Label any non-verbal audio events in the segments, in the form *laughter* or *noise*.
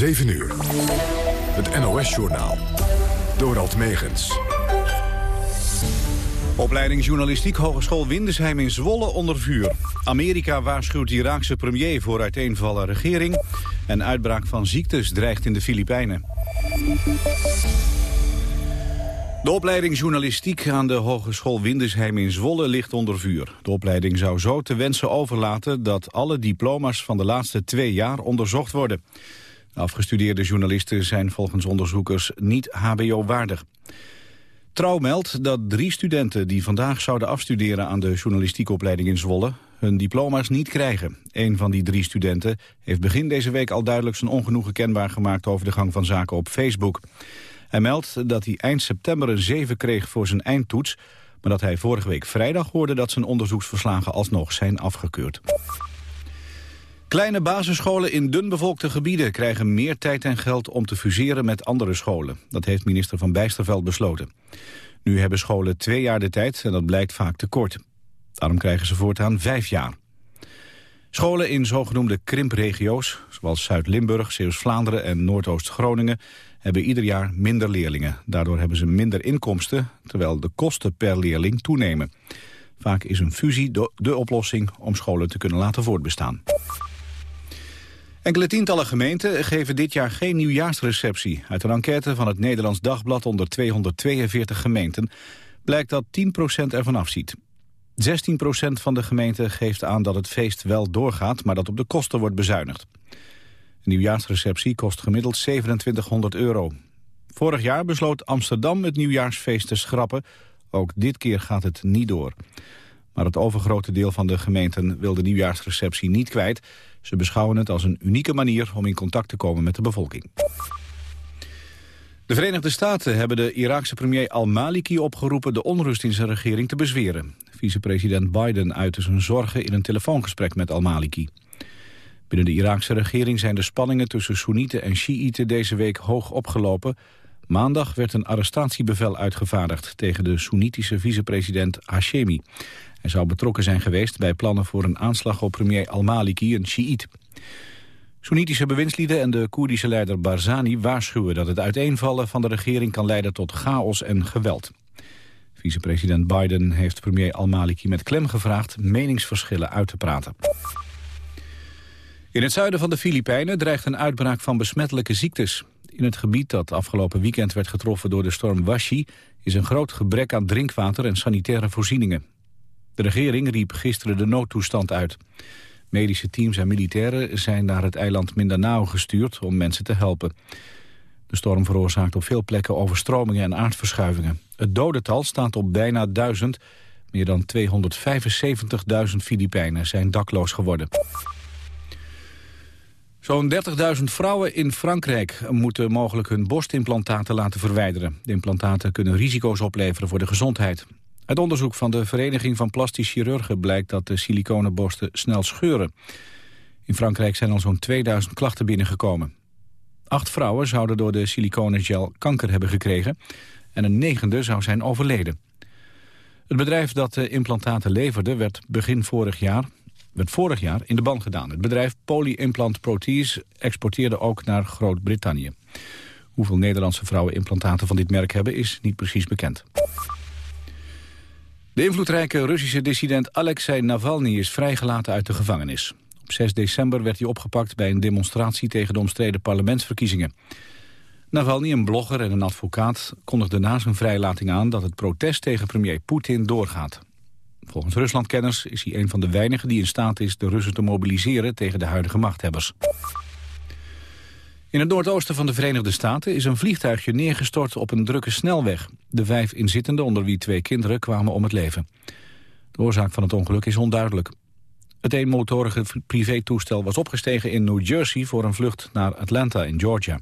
7 uur. Het NOS-journaal. Dorald Megens. Opleiding Journalistiek Hogeschool Windesheim in Zwolle onder vuur. Amerika waarschuwt Iraakse premier voor uiteenvallen regering... en uitbraak van ziektes dreigt in de Filipijnen. De opleiding journalistiek aan de Hogeschool Windesheim in Zwolle ligt onder vuur. De opleiding zou zo te wensen overlaten dat alle diploma's van de laatste twee jaar onderzocht worden. De afgestudeerde journalisten zijn volgens onderzoekers niet hbo-waardig. Trouw meldt dat drie studenten die vandaag zouden afstuderen aan de journalistieke opleiding in Zwolle hun diploma's niet krijgen. Een van die drie studenten heeft begin deze week al duidelijk zijn ongenoegen kenbaar gemaakt over de gang van zaken op Facebook. Hij meldt dat hij eind september een 7 kreeg voor zijn eindtoets... maar dat hij vorige week vrijdag hoorde dat zijn onderzoeksverslagen alsnog zijn afgekeurd. Kleine basisscholen in dunbevolkte gebieden krijgen meer tijd en geld om te fuseren met andere scholen. Dat heeft minister Van Bijsterveld besloten. Nu hebben scholen twee jaar de tijd en dat blijkt vaak te kort. Daarom krijgen ze voortaan vijf jaar. Scholen in zogenoemde krimpregio's, zoals Zuid-Limburg, Zeeuws-Vlaanderen en Noordoost-Groningen, hebben ieder jaar minder leerlingen. Daardoor hebben ze minder inkomsten, terwijl de kosten per leerling toenemen. Vaak is een fusie de oplossing om scholen te kunnen laten voortbestaan. Enkele tientallen gemeenten geven dit jaar geen nieuwjaarsreceptie. Uit een enquête van het Nederlands Dagblad onder 242 gemeenten... blijkt dat 10% ervan afziet. 16% van de gemeenten geeft aan dat het feest wel doorgaat... maar dat op de kosten wordt bezuinigd. Een nieuwjaarsreceptie kost gemiddeld 2700 euro. Vorig jaar besloot Amsterdam het nieuwjaarsfeest te schrappen. Ook dit keer gaat het niet door. Maar het overgrote deel van de gemeenten wil de nieuwjaarsreceptie niet kwijt. Ze beschouwen het als een unieke manier om in contact te komen met de bevolking. De Verenigde Staten hebben de Iraakse premier al-Maliki opgeroepen de onrust in zijn regering te bezweren. Vicepresident Biden uitte zijn zorgen in een telefoongesprek met al-Maliki. Binnen de Iraakse regering zijn de spanningen tussen Soenieten en Shiiten deze week hoog opgelopen. Maandag werd een arrestatiebevel uitgevaardigd tegen de Soenitische vicepresident Hashemi. Hij zou betrokken zijn geweest bij plannen voor een aanslag op premier al-Maliki, een Shiït. Soenitische bewindslieden en de Koerdische leider Barzani waarschuwen dat het uiteenvallen van de regering kan leiden tot chaos en geweld. Vicepresident Biden heeft premier al-Maliki met klem gevraagd meningsverschillen uit te praten. In het zuiden van de Filipijnen dreigt een uitbraak van besmettelijke ziektes. In het gebied dat afgelopen weekend werd getroffen door de storm Washi... is een groot gebrek aan drinkwater en sanitaire voorzieningen. De regering riep gisteren de noodtoestand uit. Medische teams en militairen zijn naar het eiland Mindanao gestuurd om mensen te helpen. De storm veroorzaakt op veel plekken overstromingen en aardverschuivingen. Het dodental staat op bijna duizend. Meer dan 275.000 Filipijnen zijn dakloos geworden. Zo'n 30.000 vrouwen in Frankrijk moeten mogelijk hun borstimplantaten laten verwijderen. De implantaten kunnen risico's opleveren voor de gezondheid. Uit onderzoek van de Vereniging van Plastisch Chirurgen blijkt dat de siliconenborsten snel scheuren. In Frankrijk zijn al zo'n 2000 klachten binnengekomen. Acht vrouwen zouden door de siliconengel kanker hebben gekregen en een negende zou zijn overleden. Het bedrijf dat de implantaten leverde werd begin vorig jaar werd vorig jaar in de ban gedaan. Het bedrijf Polyimplant Protease exporteerde ook naar Groot-Brittannië. Hoeveel Nederlandse vrouwen implantaten van dit merk hebben is niet precies bekend. De invloedrijke Russische dissident Alexei Navalny is vrijgelaten uit de gevangenis. Op 6 december werd hij opgepakt bij een demonstratie tegen de omstreden parlementsverkiezingen. Navalny, een blogger en een advocaat, kondigde na zijn vrijlating aan dat het protest tegen premier Poetin doorgaat. Volgens Ruslandkenners is hij een van de weinigen die in staat is de Russen te mobiliseren tegen de huidige machthebbers. In het noordoosten van de Verenigde Staten is een vliegtuigje neergestort op een drukke snelweg. De vijf inzittenden, onder wie twee kinderen, kwamen om het leven. De oorzaak van het ongeluk is onduidelijk. Het eenmotorige privétoestel was opgestegen in New Jersey voor een vlucht naar Atlanta in Georgia.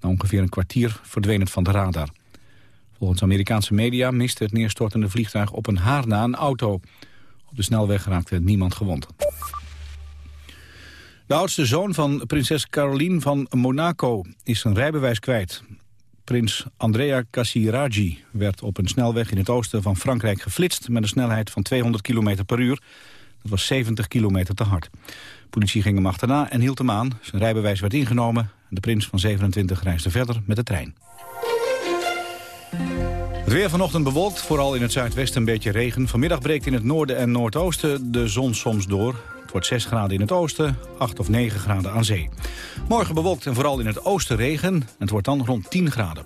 Na ongeveer een kwartier verdween het van de radar. Volgens Amerikaanse media miste het neerstortende vliegtuig op een haar na een auto. Op de snelweg raakte niemand gewond. De oudste zoon van prinses Caroline van Monaco is zijn rijbewijs kwijt. Prins Andrea Casiraghi werd op een snelweg in het oosten van Frankrijk geflitst... met een snelheid van 200 km per uur. Dat was 70 kilometer te hard. De politie ging hem achterna en hield hem aan. Zijn rijbewijs werd ingenomen. De prins van 27 reisde verder met de trein. Het weer vanochtend bewolkt, vooral in het zuidwesten een beetje regen. Vanmiddag breekt in het noorden en noordoosten de zon soms door. Het wordt 6 graden in het oosten, 8 of 9 graden aan zee. Morgen bewolkt en vooral in het oosten regen. Het wordt dan rond 10 graden.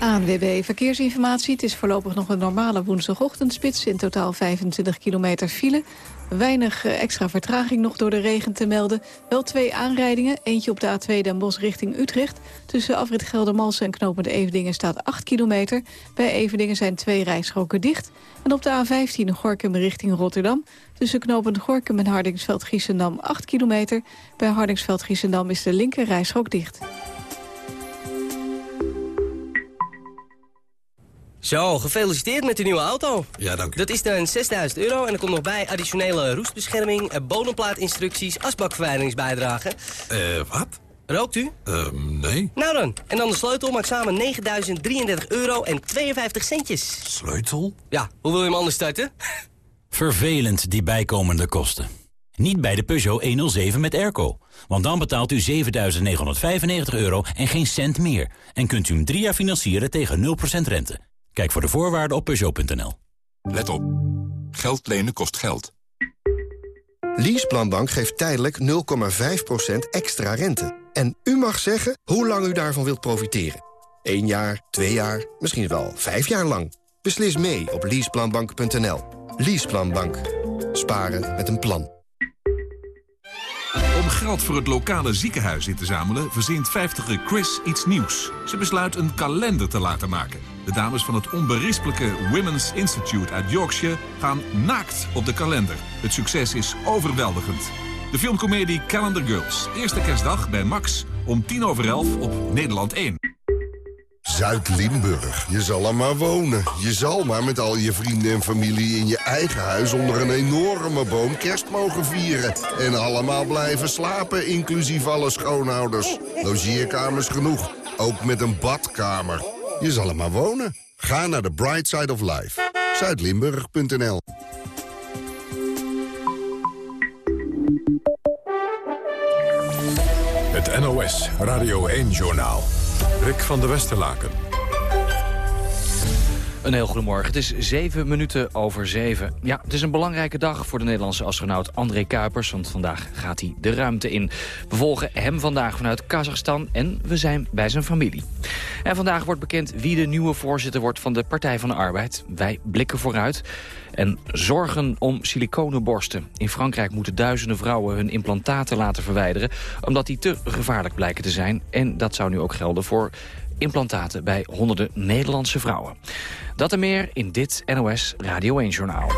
ANWB Verkeersinformatie. Het is voorlopig nog een normale woensdagochtendspits. In totaal 25 kilometer file. Weinig eh, extra vertraging nog door de regen te melden. Wel twee aanrijdingen. Eentje op de A2 Den Bosch richting Utrecht. Tussen afrit Geldermalsen en knopende Evedingen staat 8 kilometer. Bij Evedingen zijn twee rijstroken dicht. En op de A15 Gorkum richting Rotterdam. Tussen knopend Gorkum en Hardingsveld-Giessendam 8 kilometer. Bij Hardingsveld-Giessendam is de linker rijstrook dicht. Zo, gefeliciteerd met de nieuwe auto. Ja, dank u. Dat is dan 6000 euro en er komt nog bij additionele roestbescherming, eh, bodemplaatinstructies, asbakverwijderingsbijdrage. Eh, wat? Rookt u? Ehm, nee. Nou dan, en dan de sleutel maakt samen 9033 euro en 52 centjes. Sleutel? Ja, hoe wil je hem anders starten? Vervelend, die bijkomende kosten. Niet bij de Peugeot 107 met airco. Want dan betaalt u 7.995 euro en geen cent meer. En kunt u hem drie jaar financieren tegen 0% rente. Kijk voor de voorwaarden op Peugeot.nl. Let op. Geld lenen kost geld. Leaseplanbank geeft tijdelijk 0,5% extra rente. En u mag zeggen hoe lang u daarvan wilt profiteren. Eén jaar, twee jaar, misschien wel vijf jaar lang. Beslis mee op leaseplanbank.nl. Leaseplanbank. Sparen met een plan. Om geld voor het lokale ziekenhuis in te zamelen... verzint 50 Chris iets nieuws. Ze besluit een kalender te laten maken. De dames van het onberispelijke Women's Institute uit Yorkshire... gaan naakt op de kalender. Het succes is overweldigend. De filmcomedie Calendar Girls. Eerste kerstdag bij Max om tien over elf op Nederland 1. Zuid-Limburg. Je zal er maar wonen. Je zal maar met al je vrienden en familie in je eigen huis... onder een enorme boom kerst mogen vieren. En allemaal blijven slapen, inclusief alle schoonouders. Logeerkamers genoeg, ook met een badkamer. Je zal er maar wonen. Ga naar de Bright Side of Life. Zuidlimburg.nl Het NOS Radio 1-journaal. Rick van der Westerlaken. Een heel goedemorgen. Het is zeven minuten over zeven. Ja, het is een belangrijke dag voor de Nederlandse astronaut André Kuipers... want vandaag gaat hij de ruimte in. We volgen hem vandaag vanuit Kazachstan en we zijn bij zijn familie. En vandaag wordt bekend wie de nieuwe voorzitter wordt van de Partij van de Arbeid. Wij blikken vooruit en zorgen om siliconenborsten. In Frankrijk moeten duizenden vrouwen hun implantaten laten verwijderen... omdat die te gevaarlijk blijken te zijn. En dat zou nu ook gelden voor implantaten bij honderden Nederlandse vrouwen. Dat en meer in dit NOS Radio 1-journaal.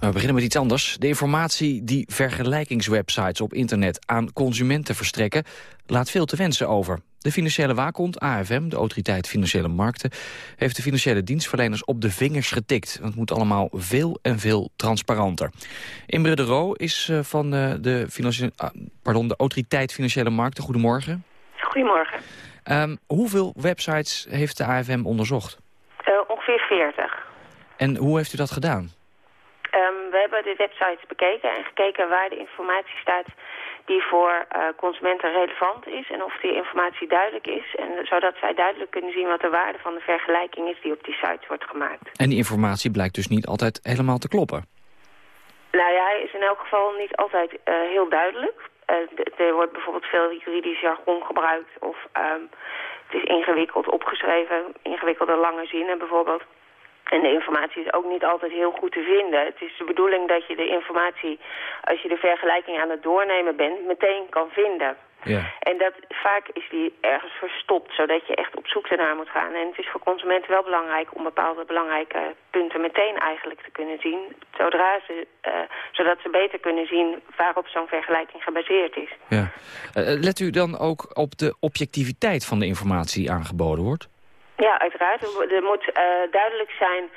We beginnen met iets anders. De informatie die vergelijkingswebsites op internet aan consumenten verstrekken... laat veel te wensen over. De financiële waakhond, AFM, de Autoriteit Financiële Markten... heeft de financiële dienstverleners op de vingers getikt. Want het moet allemaal veel en veel transparanter. Imre de Roo is uh, van uh, de, uh, pardon, de Autoriteit Financiële Markten. Goedemorgen. Goedemorgen. Um, hoeveel websites heeft de AFM onderzocht? ongeveer 40. En hoe heeft u dat gedaan? Um, we hebben de websites bekeken en gekeken waar de informatie staat die voor uh, consumenten relevant is en of die informatie duidelijk is. En zodat zij duidelijk kunnen zien wat de waarde van de vergelijking is die op die sites wordt gemaakt. En die informatie blijkt dus niet altijd helemaal te kloppen? Nou ja, hij is in elk geval niet altijd uh, heel duidelijk. Uh, er wordt bijvoorbeeld veel juridisch jargon gebruikt of um, het is ingewikkeld opgeschreven, ingewikkelde lange zinnen bijvoorbeeld. En de informatie is ook niet altijd heel goed te vinden. Het is de bedoeling dat je de informatie, als je de vergelijking aan het doornemen bent, meteen kan vinden. Ja. En dat, vaak is die ergens verstopt, zodat je echt op zoek ernaar moet gaan. En het is voor consumenten wel belangrijk om bepaalde belangrijke punten meteen eigenlijk te kunnen zien. Zodra ze, uh, zodat ze beter kunnen zien waarop zo'n vergelijking gebaseerd is. Ja. Uh, let u dan ook op de objectiviteit van de informatie aangeboden wordt? Ja, uiteraard. Er moet uh, duidelijk zijn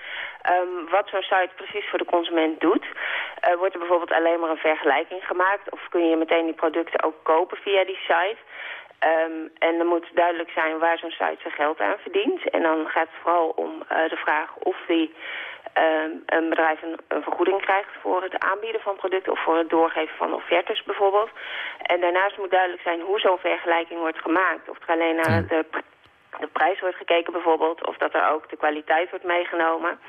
um, wat zo'n site precies voor de consument doet. Uh, wordt er bijvoorbeeld alleen maar een vergelijking gemaakt... of kun je meteen die producten ook kopen via die site... Ehm, en er moet duidelijk zijn waar zo'n site zijn geld aan verdient. En dan gaat het vooral om uh, de vraag of die uh, een bedrijf een, een, vergoeding krijgt voor het aanbieden van producten of voor het doorgeven van offertes bijvoorbeeld. En daarnaast moet duidelijk zijn hoe zo'n vergelijking wordt gemaakt. Of er alleen naar de, de prijs wordt gekeken bijvoorbeeld, of dat er ook de kwaliteit wordt meegenomen.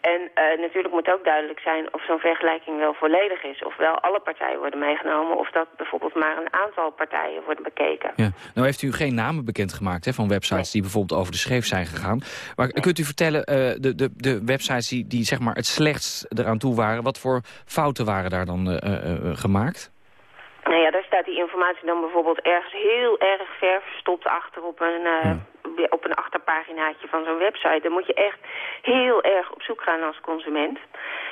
En uh, natuurlijk moet ook duidelijk zijn of zo'n vergelijking wel volledig is. Of wel alle partijen worden meegenomen. Of dat bijvoorbeeld maar een aantal partijen worden bekeken. Ja. Nou heeft u geen namen bekendgemaakt hè, van websites die bijvoorbeeld over de scheef zijn gegaan. Maar kunt u vertellen, uh, de, de, de websites die, die zeg maar het slechtst eraan toe waren... wat voor fouten waren daar dan uh, gemaakt? Nou ja, daar staat die informatie dan bijvoorbeeld ergens heel erg ver verstopt achter op een, op een achterpaginaatje van zo'n website. Dan moet je echt heel erg op zoek gaan als consument.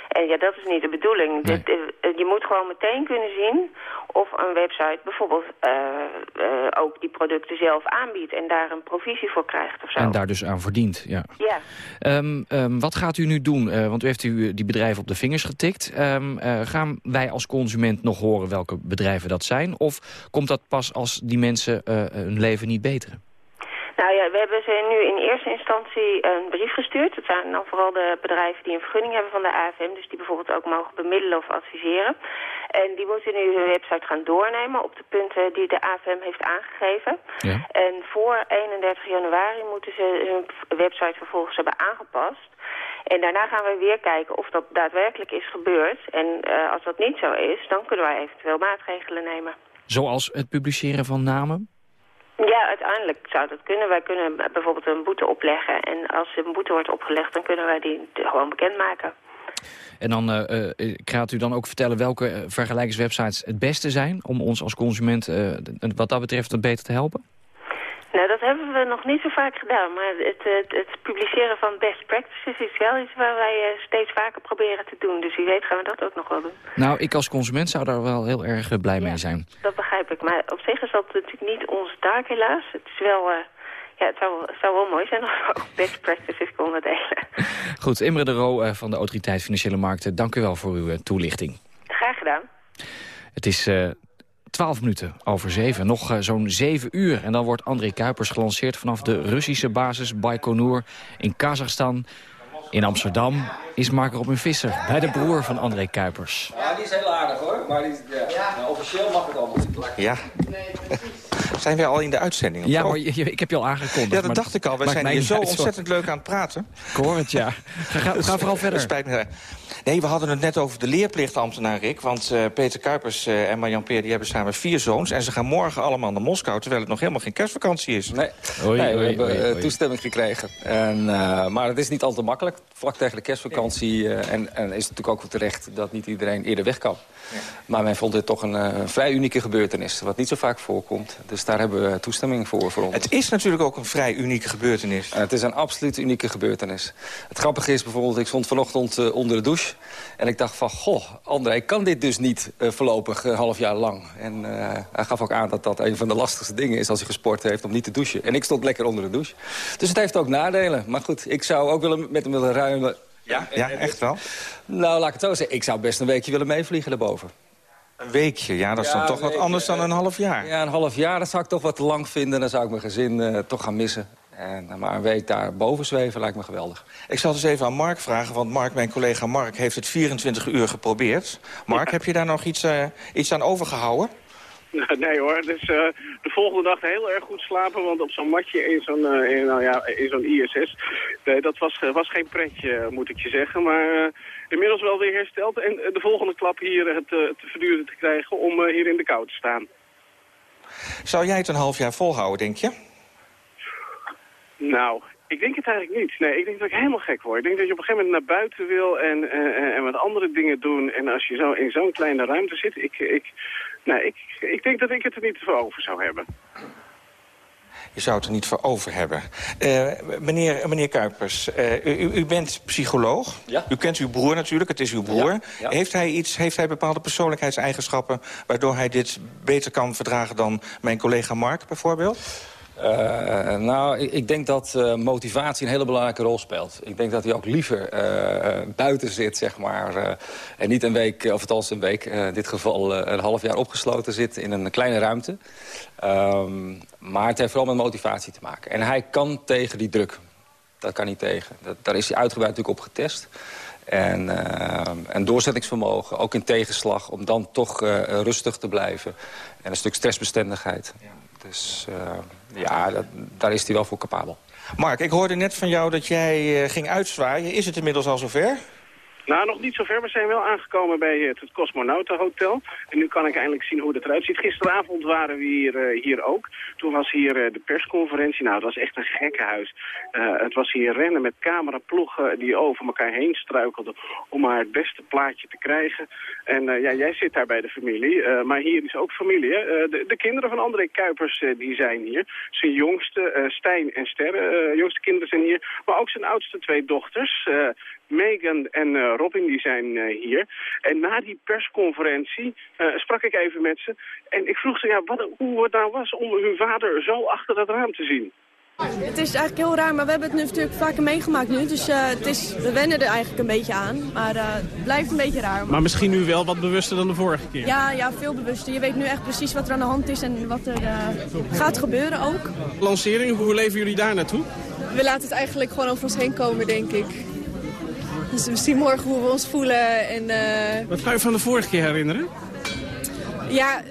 En ja, dat is niet de bedoeling. Nee. je moet gewoon meteen kunnen zien of een website bijvoorbeeld uh, uh, ook die producten zelf aanbiedt en daar een provisie voor krijgt of zo. En daar dus aan verdient, ja. Ja. Um, um, wat gaat u nu doen? Uh, want u heeft u die bedrijven op de vingers getikt. Um, gaan wij als consument nog horen welke bedrijven dat zijn? Of komt dat pas als die mensen hun leven niet beteren? Nou ja, we hebben ze nu in eerste instantie een brief gestuurd. Dat zijn dan vooral de bedrijven die een vergunning hebben van de AFM. Dus die bijvoorbeeld ook mogen bemiddelen of adviseren. En die moeten nu hun website gaan doornemen op de punten die de AFM heeft aangegeven. Ja. En voor 31 januari moeten ze hun website vervolgens hebben aangepast. En daarna gaan we weer kijken of dat daadwerkelijk is gebeurd. En uh, als dat niet zo is, dan kunnen wij eventueel maatregelen nemen. Zoals het publiceren van namen? Ja, uiteindelijk zou dat kunnen. Wij kunnen bijvoorbeeld een boete opleggen. En als een boete wordt opgelegd, dan kunnen wij die gewoon bekendmaken. En dan uh, gaat u dan ook vertellen welke vergelijkingswebsites het beste zijn... om ons als consument wat dat betreft beter te helpen? Nou, dat hebben we nog niet zo vaak gedaan. Maar het, het, het publiceren van best practices is wel iets waar wij uh, steeds vaker proberen te doen. Dus wie weet gaan we dat ook nog wel doen. Nou, ik als consument zou daar wel heel erg uh, blij ja, mee zijn. Dat begrijp ik. Maar op zich is dat natuurlijk niet onze taak helaas. Het is wel... Uh, ja, het zou, het zou wel mooi zijn als we ook best practices konden delen. *laughs* Goed, Imre de Roo van de Autoriteit Financiële Markten. Dank u wel voor uw toelichting. Graag gedaan. Het is 12 minuten over 7. Nog uh, zo'n 7 uur. En dan wordt André Kuipers gelanceerd vanaf de Russische basis Baikonur in Kazachstan. In Amsterdam is Marco Robin Visser bij de broer van André Kuipers. Ja, die is heel aardig hoor. Maar die, ja. Ja. Nou, officieel mag het allemaal niet. Ja. Zijn we al in de uitzending? Ja, maar je, ik heb je al aangekondigd. Ja, dat dacht ik al. We zijn hier zo ontzettend leuk aan het praten. Ik hoor het, ja. Ga, ga, *laughs* ga vooral verder. Spijt me. Nee, we hadden het net over de leerplichtambtenaar, Rick. Want uh, Peter Kuipers uh, en Marjan Peer die hebben samen vier zoons. En ze gaan morgen allemaal naar Moskou, terwijl het nog helemaal geen kerstvakantie is. Nee, oei, nee we oei, hebben oei, uh, toestemming gekregen. En, maar het is niet al te makkelijk. Vlak tegen de kerstvakantie. en, en is het natuurlijk ook wel terecht dat niet iedereen eerder weg kan. Ja. Maar men vond dit toch een vrij unieke gebeurtenis. Wat niet zo vaak voorkomt. Dus daar hebben we toestemming voor, voor ons. Het is natuurlijk ook een vrij unieke gebeurtenis. En het is een absoluut unieke gebeurtenis. Het grappige is bijvoorbeeld, ik stond vanochtend onder de douche. En ik dacht van, goh, André kan dit dus niet uh, voorlopig een half jaar lang. En uh, hij gaf ook aan dat dat een van de lastigste dingen is als hij gesport heeft om niet te douchen. En ik stond lekker onder de douche. Dus het heeft ook nadelen. Maar goed, ik zou ook willen met hem willen ruilen. Ja, ja echt wel? Nou, laat ik het zo zeggen. Ik zou best een weekje willen meevliegen daarboven. Een weekje, ja, dat is ja, dan toch wat anders dan een half jaar. Ja, een half jaar, dat zou ik toch wat te lang vinden. Dan zou ik mijn gezin uh, toch gaan missen. En, maar een week daar boven zweven lijkt me geweldig. Ik zal dus even aan Mark vragen, want Mark, mijn collega Mark... heeft het 24 uur geprobeerd. Mark, ja. heb je daar nog iets, uh, iets aan overgehouden? *laughs* Nee hoor, dus uh, de volgende dag heel erg goed slapen, want op zo'n matje in zo'n uh, nou ja, in zo'n ISS, nee, dat was, was geen pretje, moet ik je zeggen. Maar uh, inmiddels wel weer hersteld en de volgende klap hier het, het verduren te krijgen om hier in de kou te staan. Zou jij het een half jaar volhouden, denk je? Nou, ik denk het eigenlijk niet. Nee, ik denk dat ik helemaal gek word. Ik denk dat je op een gegeven moment naar buiten wil en, en, en wat andere dingen doen. En als je zo in zo'n kleine ruimte zit, ik, ik, nou, ik, ik denk dat ik het er niet voor over zou hebben. Je zou het er niet voor over hebben. Uh, meneer, meneer Kuipers, uh, u, u, bent psycholoog. Ja. U kent uw broer natuurlijk, het is uw broer. Ja, ja. Heeft, hij iets, heeft hij bepaalde persoonlijkheidseigenschappen... waardoor hij dit beter kan verdragen dan mijn collega Mark bijvoorbeeld? Uh, nou, ik, ik, denk dat uh, motivatie een hele belangrijke rol speelt. Ik denk dat hij ook liever uh, buiten zit, zeg maar. en niet een week, of althans een week, in dit geval een half jaar opgesloten zit in een kleine ruimte. Um, maar het heeft vooral met motivatie te maken. En hij kan tegen die druk. Dat kan hij tegen. Dat, daar is hij uitgebreid natuurlijk op getest. En, uh, en doorzettingsvermogen, ook in tegenslag, om dan toch uh, rustig te blijven. En een stuk stressbestendigheid. Ja. Dus uh, ja, dat, daar is hij wel voor capabel. Mark, ik hoorde net van jou dat jij ging uitzwaaien. Is het inmiddels al zover? Nou, nog niet zo ver. We zijn wel aangekomen bij het, het Cosmonautenhotel. En nu kan ik eindelijk zien hoe het eruit ziet. Gisteravond waren we hier, uh, hier ook. Toen was hier uh, de persconferentie. Nou, het was echt een gekkenhuis. Het was hier rennen met cameraploegen die over elkaar heen struikelden... om maar het beste plaatje te krijgen. En ja, jij zit daar bij de familie. maar hier is ook familie? De, de, kinderen van André Kuipers die zijn hier. Zijn jongste, Stijn en Sterre, jongste kinderen zijn hier. Maar ook zijn oudste twee dochters... Megan en uh, Robin die zijn uh, hier. En na die persconferentie uh, sprak ik even met ze. En ik vroeg ze ja, wat, hoe het nou was om hun vader zo achter dat raam te zien. Het is eigenlijk heel raar, maar we hebben het nu natuurlijk vaker meegemaakt nu. Dus het is, we wennen er eigenlijk een beetje aan. Maar het blijft een beetje raar. Maar misschien nu wel wat bewuster dan de vorige keer? Ja, ja veel bewuster. Je weet nu echt precies wat er aan de hand is en wat er gaat gebeuren ook. Lancering, hoe leven jullie daar naartoe? We laten het eigenlijk gewoon over ons heen komen, denk ik. Dus we zien morgen hoe we ons voelen. En, uh... Wat ga je van de vorige keer herinneren? Ja,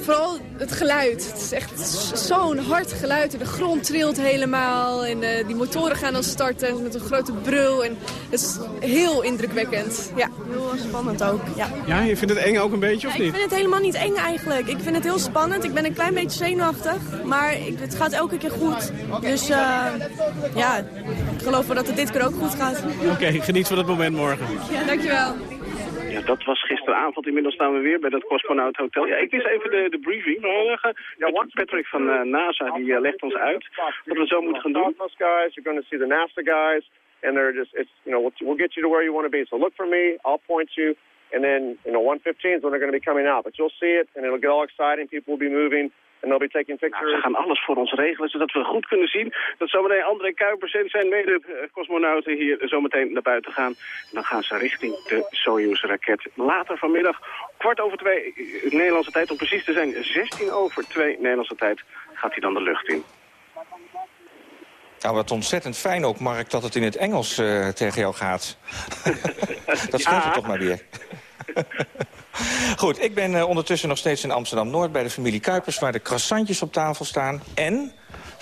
vooral het geluid. Het is echt zo'n hard geluid. De grond trilt helemaal en uh, die motoren gaan dan starten met een grote brul. En het is heel indrukwekkend. Ja, heel spannend ook. Ja, ja je vindt het eng ook een beetje of ja, niet? Ik vind het helemaal niet eng eigenlijk. Ik vind het heel spannend. Ik ben een klein beetje zenuwachtig. Maar ik, het gaat elke keer goed. Dus uh, ja, ik geloof wel dat het dit keer ook goed gaat. Oké, okay, geniet van het moment morgen. Ja, dankjewel. Ja, dat was gisteravond. Inmiddels staan we weer bij dat Cosmonaut Hotel. Ja, ik wist even de, de briefing. Maar ja, Patrick van uh, NASA die uh, legt ons uit wat we zo moeten gaan doen. guys, you're going to see the NASA guys. And they're just, it's, you know, we'll, we'll get you to where you want to be. So look for me, I'll point you. And then, you know, 115 is when they're going to be coming out. But you'll see it, and it'll get all exciting. People will be moving. En they'll be taking pictures. Nou, ze gaan alles voor ons regelen, zodat we goed kunnen zien dat zometeen André Kuipers en zijn mede-cosmonauten hier zometeen naar buiten gaan. En dan gaan ze richting de Soyuz-raket. Later vanmiddag, kwart over twee Nederlandse tijd, om precies te zijn 16 over twee Nederlandse tijd, gaat hij dan de lucht in. Nou, wat ontzettend fijn ook, Mark, dat het in het Engels uh, tegen jou gaat. *laughs* dat schijnt ja. toch maar weer. *laughs* Goed, ik ben uh, ondertussen nog steeds in Amsterdam-Noord... bij de familie Kuipers, waar de croissantjes op tafel staan. En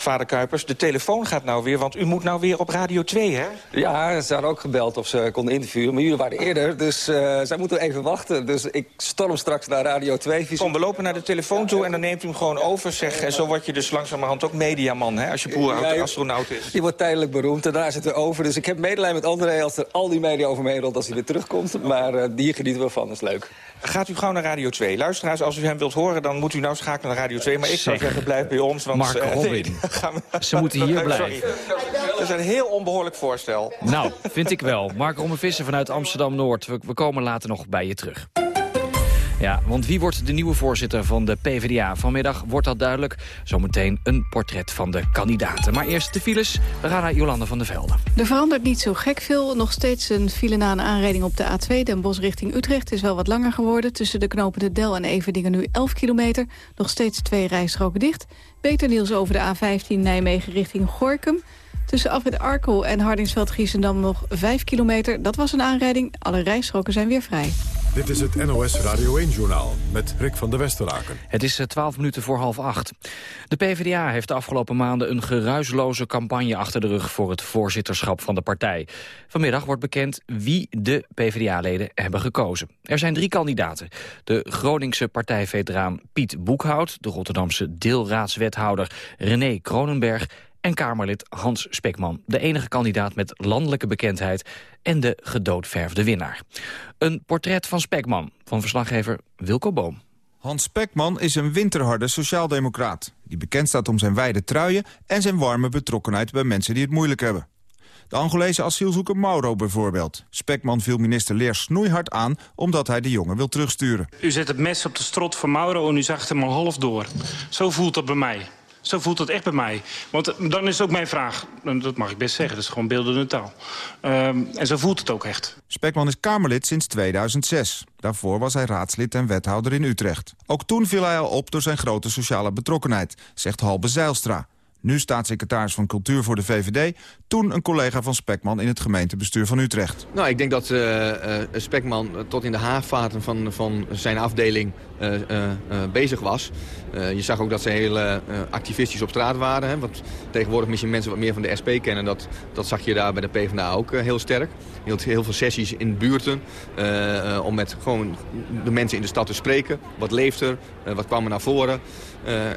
vader Kuipers, de telefoon gaat nou weer, want u moet nou weer op Radio 2, hè? Ja, ze hadden ook gebeld of ze konden interviewen, maar jullie waren eerder, dus uh, zij moeten even wachten. Dus ik storm straks naar Radio 2. Kom, we lopen naar de telefoon toe en dan neemt u hem gewoon over, zeg. En zo word je dus langzamerhand ook mediaman, hè, als je broer ja, astronaut is. Je wordt tijdelijk beroemd en daarna zit er over. Dus ik heb medelijden met André als er al die media over me heen als hij weer terugkomt. Maar uh, hier genieten we van, dat is leuk. Gaat u gauw naar Radio 2. Luisteraars, als u hem wilt horen, dan moet u nou schakelen naar Radio 2. Maar ik zou zeggen, blijf bij ons. Want, Mark uh, Robin. *laughs* Ze moeten hier blijven. Dat is een heel onbehoorlijk voorstel. Nou, vind ik wel. Mark Robin Visser vanuit Amsterdam-Noord. We, we komen later nog bij je terug. Ja, want wie wordt de nieuwe voorzitter van de PvdA? Vanmiddag wordt dat duidelijk. Zometeen een portret van de kandidaten. Maar eerst de files. We gaan naar Jolande van der Velde. Er verandert niet zo gek veel. Nog steeds een file na een aanrijding op de A2. Den Bosch richting Utrecht is wel wat langer geworden. Tussen de knopen de Del en Everdingen nu 11 kilometer. Nog steeds twee rijstroken dicht. Beter nieuws over de A15 Nijmegen richting Gorkum. Tussen Afrit Arkel en Hardingsveld-Giessendam nog 5 kilometer. Dat was een aanrijding. Alle rijstroken zijn weer vrij. Dit is het NOS Radio 1-journaal met Rick van der Westeraken. Het is 12 minuten voor half acht. De PvdA heeft de afgelopen maanden een geruisloze campagne achter de rug... voor het voorzitterschap van de partij. Vanmiddag wordt bekend wie de PvdA-leden hebben gekozen. Er zijn drie kandidaten. De Groningse partijveteraan Piet Boekhout... de Rotterdamse deelraadswethouder René Kronenberg en Kamerlid Hans Spekman. De enige kandidaat met landelijke bekendheid en de gedoodverfde winnaar. Een portret van Spekman van verslaggever Wilco Boom. Hans Spekman is een winterharde sociaaldemocraat... die bekend staat om zijn wijde truien en zijn warme betrokkenheid bij mensen die het moeilijk hebben. De Angolese asielzoeker Mauro bijvoorbeeld. Spekman viel minister Leer snoeihard aan omdat hij de jongen wil terugsturen. U zet het mes op de strot van Mauro en u zag hem al half door. Zo voelt dat bij mij. Zo voelt het echt bij mij. Want dan is ook mijn vraag, dat mag ik best zeggen, dat is gewoon beeldende taal. Ehm, en zo voelt het ook echt. Spekman is Kamerlid sinds 2006. Daarvoor was hij raadslid en wethouder in Utrecht. Ook toen viel hij al op door zijn grote sociale betrokkenheid, zegt Halbe Zeilstra. Nu staatssecretaris van Cultuur voor de VVD. Toen een collega van Spekman in het gemeentebestuur van Utrecht. Nou, ik denk dat uh, uh, Spekman tot in de haagvaten van, van zijn afdeling bezig was. je zag ook dat ze heel activistisch op straat waren. Hè, wat tegenwoordig misschien mensen wat meer van de SP kennen. Dat, dat zag je daar bij de PvdA ook heel sterk. Heel veel sessies in buurten om met gewoon de mensen in de stad te spreken. Wat leeft er? wat kwam er naar voren?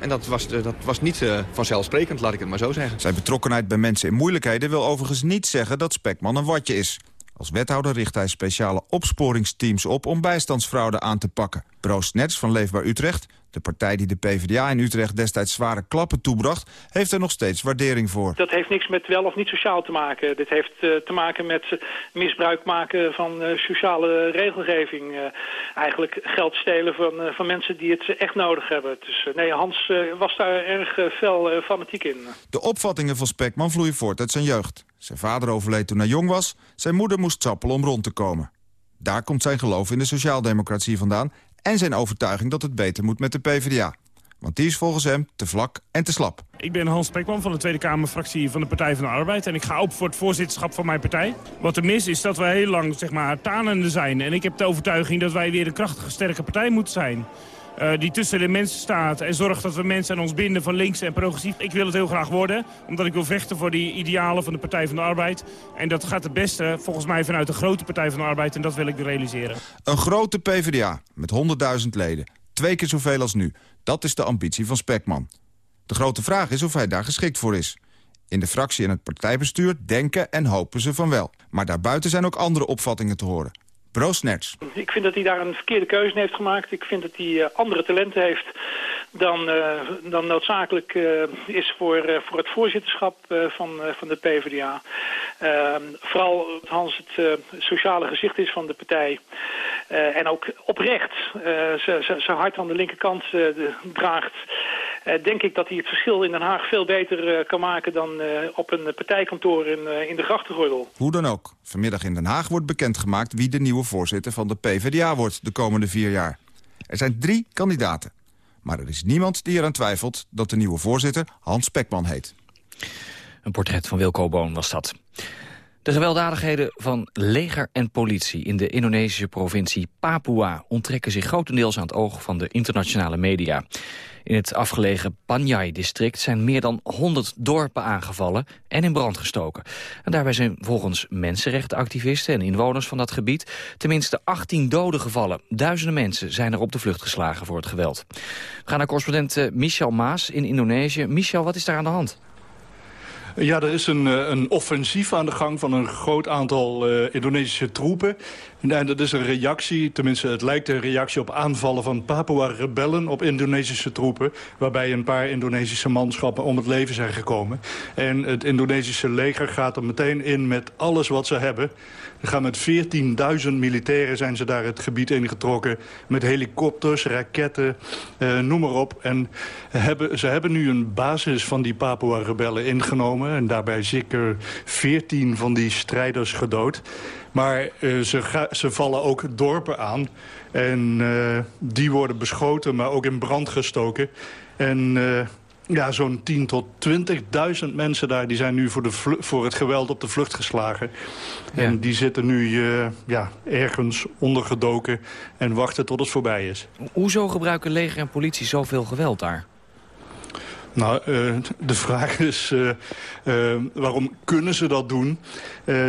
en dat was, dat was niet vanzelfsprekend, laat ik het maar zo zeggen. Zijn betrokkenheid bij mensen in moeilijkheden wil overigens niet zeggen dat Spekman een watje is. Als wethouder richt hij speciale opsporingsteams op om bijstandsfraude aan te pakken. Broos Nets van Leefbaar Utrecht, de partij die de PvdA in Utrecht destijds zware klappen toebracht, heeft er nog steeds waardering voor. Dat heeft niks met wel of niet sociaal te maken. Dit heeft uh, te maken met misbruik maken van uh, sociale regelgeving. eigenlijk geld stelen van, van mensen die het echt nodig hebben. Dus nee, Hans was daar erg fel fanatiek in. De opvattingen van Spekman vloeien voort uit zijn jeugd. Zijn vader overleed toen hij jong was. Zijn moeder moest zappelen om rond te komen. Daar komt zijn geloof in de sociaaldemocratie vandaan... en zijn overtuiging dat het beter moet met de PvdA. Want die is volgens hem te vlak en te slap. Ik ben Hans Spekman van de Tweede Kamerfractie van de Partij van de Arbeid. En ik ga op voor het voorzitterschap van mijn partij. Wat er mis is dat wij heel lang zeg maar, tanende zijn. En ik heb de overtuiging dat wij weer een krachtige, sterke partij moeten zijn. Uh, die tussen de mensen staat en zorgt dat we mensen aan ons binden van links en progressief. Ik wil het heel graag worden, omdat ik wil vechten voor die idealen van de Partij van de Arbeid. En dat gaat het beste volgens mij vanuit de grote Partij van de Arbeid en dat wil ik realiseren. Een grote PvdA met 100.000 leden. Twee keer zoveel als nu. Dat is de ambitie van Spekman. De grote vraag is of hij daar geschikt voor is. In de fractie en het partijbestuur denken en hopen ze van wel. Maar daarbuiten zijn ook andere opvattingen te horen. Ik vind dat hij daar een verkeerde keuze heeft gemaakt. Ik vind dat hij uh, andere talenten heeft dan, uh, dan noodzakelijk uh, is voor, voor het voorzitterschap van, van de PvdA. Ehm, vooral Hans het sociale gezicht is van de partij. en ook oprecht zijn hart aan de linkerkant draagt. Uh, denk ik dat hij het verschil in Den Haag veel beter uh, kan maken dan uh, op een partijkantoor in, in de grachtengordel. Hoe dan ook. Vanmiddag in Den Haag wordt bekendgemaakt wie de nieuwe voorzitter van de PvdA wordt de komende vier jaar. Er zijn drie kandidaten. Maar er is niemand die eraan twijfelt dat de nieuwe voorzitter Hans Spekman heet. Een portret van Wilco Boon was dat. De gewelddadigheden van leger en politie in de Indonesische provincie Papua onttrekken zich grotendeels aan het oog van de internationale media. In het afgelegen Panjai-district zijn meer dan 100 dorpen aangevallen en in brand gestoken. En daarbij zijn volgens mensenrechtenactivisten en inwoners van dat gebied tenminste 18 doden gevallen. Duizenden mensen zijn er op de vlucht geslagen voor het geweld. We gaan naar correspondent eh, Michel Maas in Indonesië. Michel, wat is daar aan de hand? Ja, er is een, eh, een offensief aan de gang van een groot aantal uh, Indonesische troepen. En dat is een reactie, tenminste het lijkt een reactie op aanvallen van Papua-rebellen op Indonesische troepen. Waarbij een paar Indonesische manschappen om het leven zijn gekomen. En het Indonesische leger gaat er meteen in met alles wat ze hebben. Gaan met 14.000 militairen zijn ze daar het gebied ingetrokken. Met helikopters, raketten, eh, noem maar op. En hebben, ze hebben nu een basis van die Papua-rebellen ingenomen. En daarbij zeker 14 van die strijders gedood. Maar uh, ze, ze, vallen ook dorpen aan. En uh, die worden beschoten, maar ook in brand gestoken. En uh, ja, zo'n 10 tot 20.000 mensen daar... die zijn nu voor, de voor het geweld op de vlucht geslagen. Ja. En die zitten nu ja, ergens ondergedoken en wachten tot het voorbij is. Hoezo gebruiken leger en politie zoveel geweld daar? Nou, uh, de vraag is, uh, uh, waarom kunnen ze dat doen?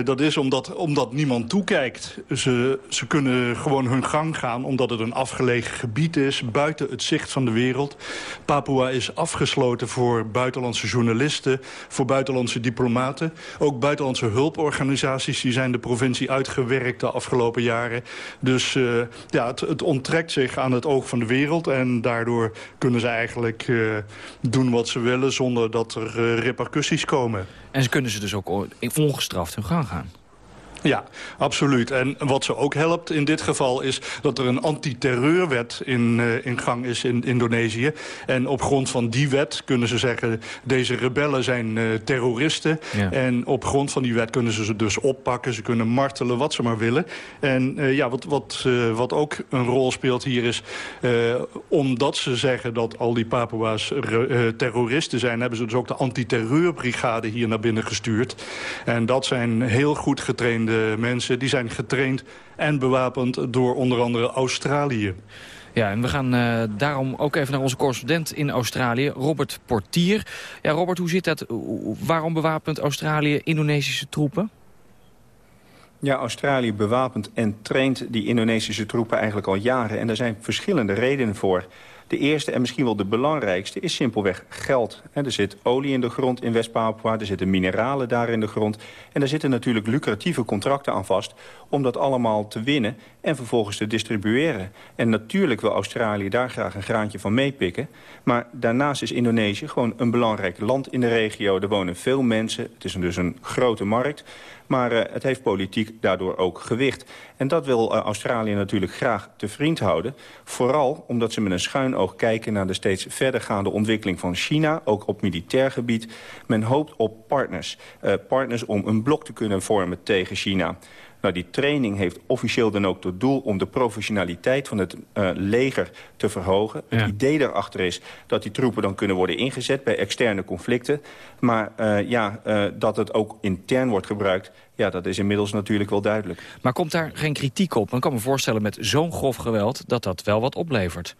Dat is omdat, omdat niemand toekijkt. Ze, ze kunnen gewoon hun gang gaan, omdat het een afgelegen gebied is... buiten het zicht van de wereld. Papua is afgesloten voor buitenlandse journalisten... voor buitenlandse diplomaten. Ook buitenlandse hulporganisaties die zijn de provincie uitgewerkt de afgelopen jaren. Dus ja, het, het onttrekt zich aan het oog van de wereld... en daardoor kunnen ze eigenlijk doen wat ze willen zonder dat er repercussies komen. En ze kunnen ze dus ook ongestraft hun gang gaan? Ja, absoluut. En wat ze ook helpt in dit geval is dat er een antiterreurwet in, uh, in gang is in Indonesië. En op grond van die wet kunnen ze zeggen... deze rebellen zijn uh, terroristen. Ja. En op grond van die wet kunnen ze ze dus oppakken. Ze kunnen martelen, wat ze maar willen. En uh, ja, wat, wat, wat ook een rol speelt hier is... omdat ze zeggen dat al die Papua's terroristen zijn... hebben ze dus ook de antiterreurbrigade hier naar binnen gestuurd. En dat zijn heel goed getrainde de mensen die zijn getraind en bewapend door onder andere Australië. Ja, en we gaan uh, daarom ook even naar onze correspondent in Australië, Robert Portier. Ja, Robert, hoe zit dat? Waarom bewapent Australië Indonesische troepen? Ja, Australië bewapent en traint die Indonesische troepen eigenlijk al jaren. En daar zijn verschillende redenen voor. De eerste en misschien wel de belangrijkste is simpelweg geld. er zit olie in de grond in West-Papua, er zitten mineralen daar in de grond. En daar zitten natuurlijk lucratieve contracten aan vast... om dat allemaal te winnen en vervolgens te distribueren. En natuurlijk wil Australië daar graag een graantje van meepikken. Maar daarnaast is Indonesië gewoon een belangrijk land in de regio. Er wonen veel mensen, het is dus een grote markt... Maar uh, het heeft politiek daardoor ook gewicht. En dat wil uh, Australië natuurlijk graag te vriend houden. Vooral omdat ze met een schuin oog kijken naar de steeds verdergaande ontwikkeling van China. Ook op militair gebied. Men hoopt op partners. Uh, partners om een blok te kunnen vormen tegen China. Nou, die training heeft officieel dan ook tot doel om de professionaliteit van het uh, leger te verhogen. Ja. Het idee daarachter is dat die troepen dan kunnen worden ingezet bij externe conflicten. Maar uh, ja, uh, dat het ook intern wordt gebruikt, ja, dat is inmiddels natuurlijk wel duidelijk. Maar komt daar geen kritiek op? Dan kan me voorstellen met zo'n grof geweld dat dat wel wat oplevert.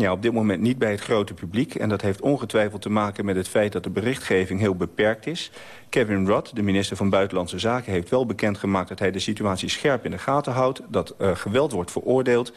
Ja, op dit moment niet bij het grote publiek. En dat heeft ongetwijfeld te maken met het feit dat de berichtgeving heel beperkt is. Kevin Rudd, de minister van Buitenlandse Zaken, heeft wel bekendgemaakt... dat hij de situatie scherp in de gaten houdt, dat uh, geweld wordt veroordeeld...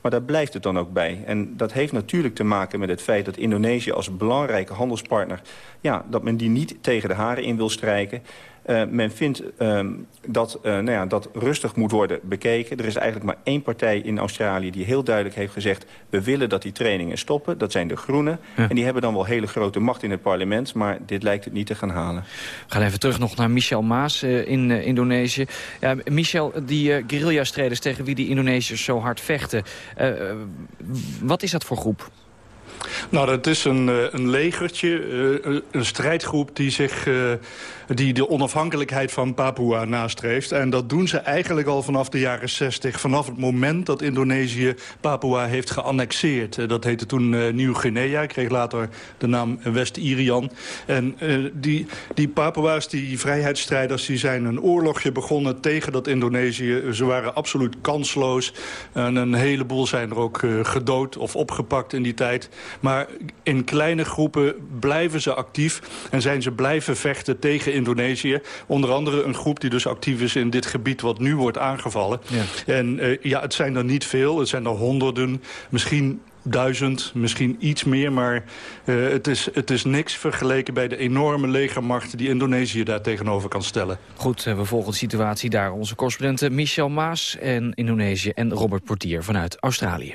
Maar daar blijft het dan ook bij. En dat heeft natuurlijk te maken met het feit dat Indonesië als belangrijke handelspartner... Ja, dat men die niet tegen de haren in wil strijken. Uh, men vindt uh, dat, uh, nou ja, dat rustig moet worden bekeken. Er is eigenlijk maar één partij in Australië die heel duidelijk heeft gezegd... we willen dat die trainingen stoppen. Dat zijn de Groenen. Ja. En die hebben dan wel hele grote macht in het parlement... maar dit lijkt het niet te gaan halen. We gaan even terug nog naar Michel Maas in Indonesië. Ja, Michel, die guerrilla-strijders tegen wie die Indonesiërs zo hard vechten... wat is dat voor groep? Nou, dat is een, een legertje, een strijdgroep die zich die de onafhankelijkheid van Papua nastreeft. En dat doen ze eigenlijk al vanaf de jaren 60. Vanaf het moment dat Indonesië Papua heeft geannexeerd. Eh, dat heette toen uh, Nieuw-Guinea, kreeg later de naam West-Irian. En uh, die, die Papua's, die vrijheidsstrijders, die zijn een oorlogje begonnen tegen dat Indonesië. Ze waren absoluut kansloos. En een heleboel zijn er ook gedood of opgepakt in die tijd. Maar in kleine groepen blijven ze actief en zijn ze blijven vechten tegen Indonesië. Onder andere een groep die dus actief is in dit gebied wat nu wordt aangevallen. Ja. En uh, ja, het zijn er niet veel. Het zijn er honderden, misschien duizend, misschien iets meer. Maar uh, het, is, het is niks vergeleken bij de enorme legermacht... die Indonesië daar tegenover kan stellen. Goed, we volgen de situatie daar. Onze correspondenten Michel Maas in Indonesië... en Robert Portier vanuit Australië.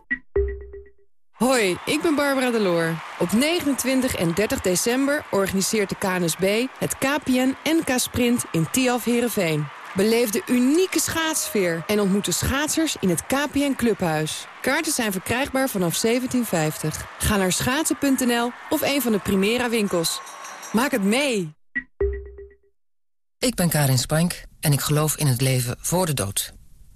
Hoi, ik ben Barbara Deloor. Op 29 en 30 december organiseert de KNSB het KPN NK Sprint in Tiaf Herenveen. Beleef de unieke schaatsfeer en ontmoet de schaatsers in het KPN Clubhuis. Kaarten zijn verkrijgbaar vanaf 1750. Ga naar schaatsen.nl of een van de Primera winkels. Maak het mee! Ik ben Karin Spank en ik geloof in het leven voor de dood.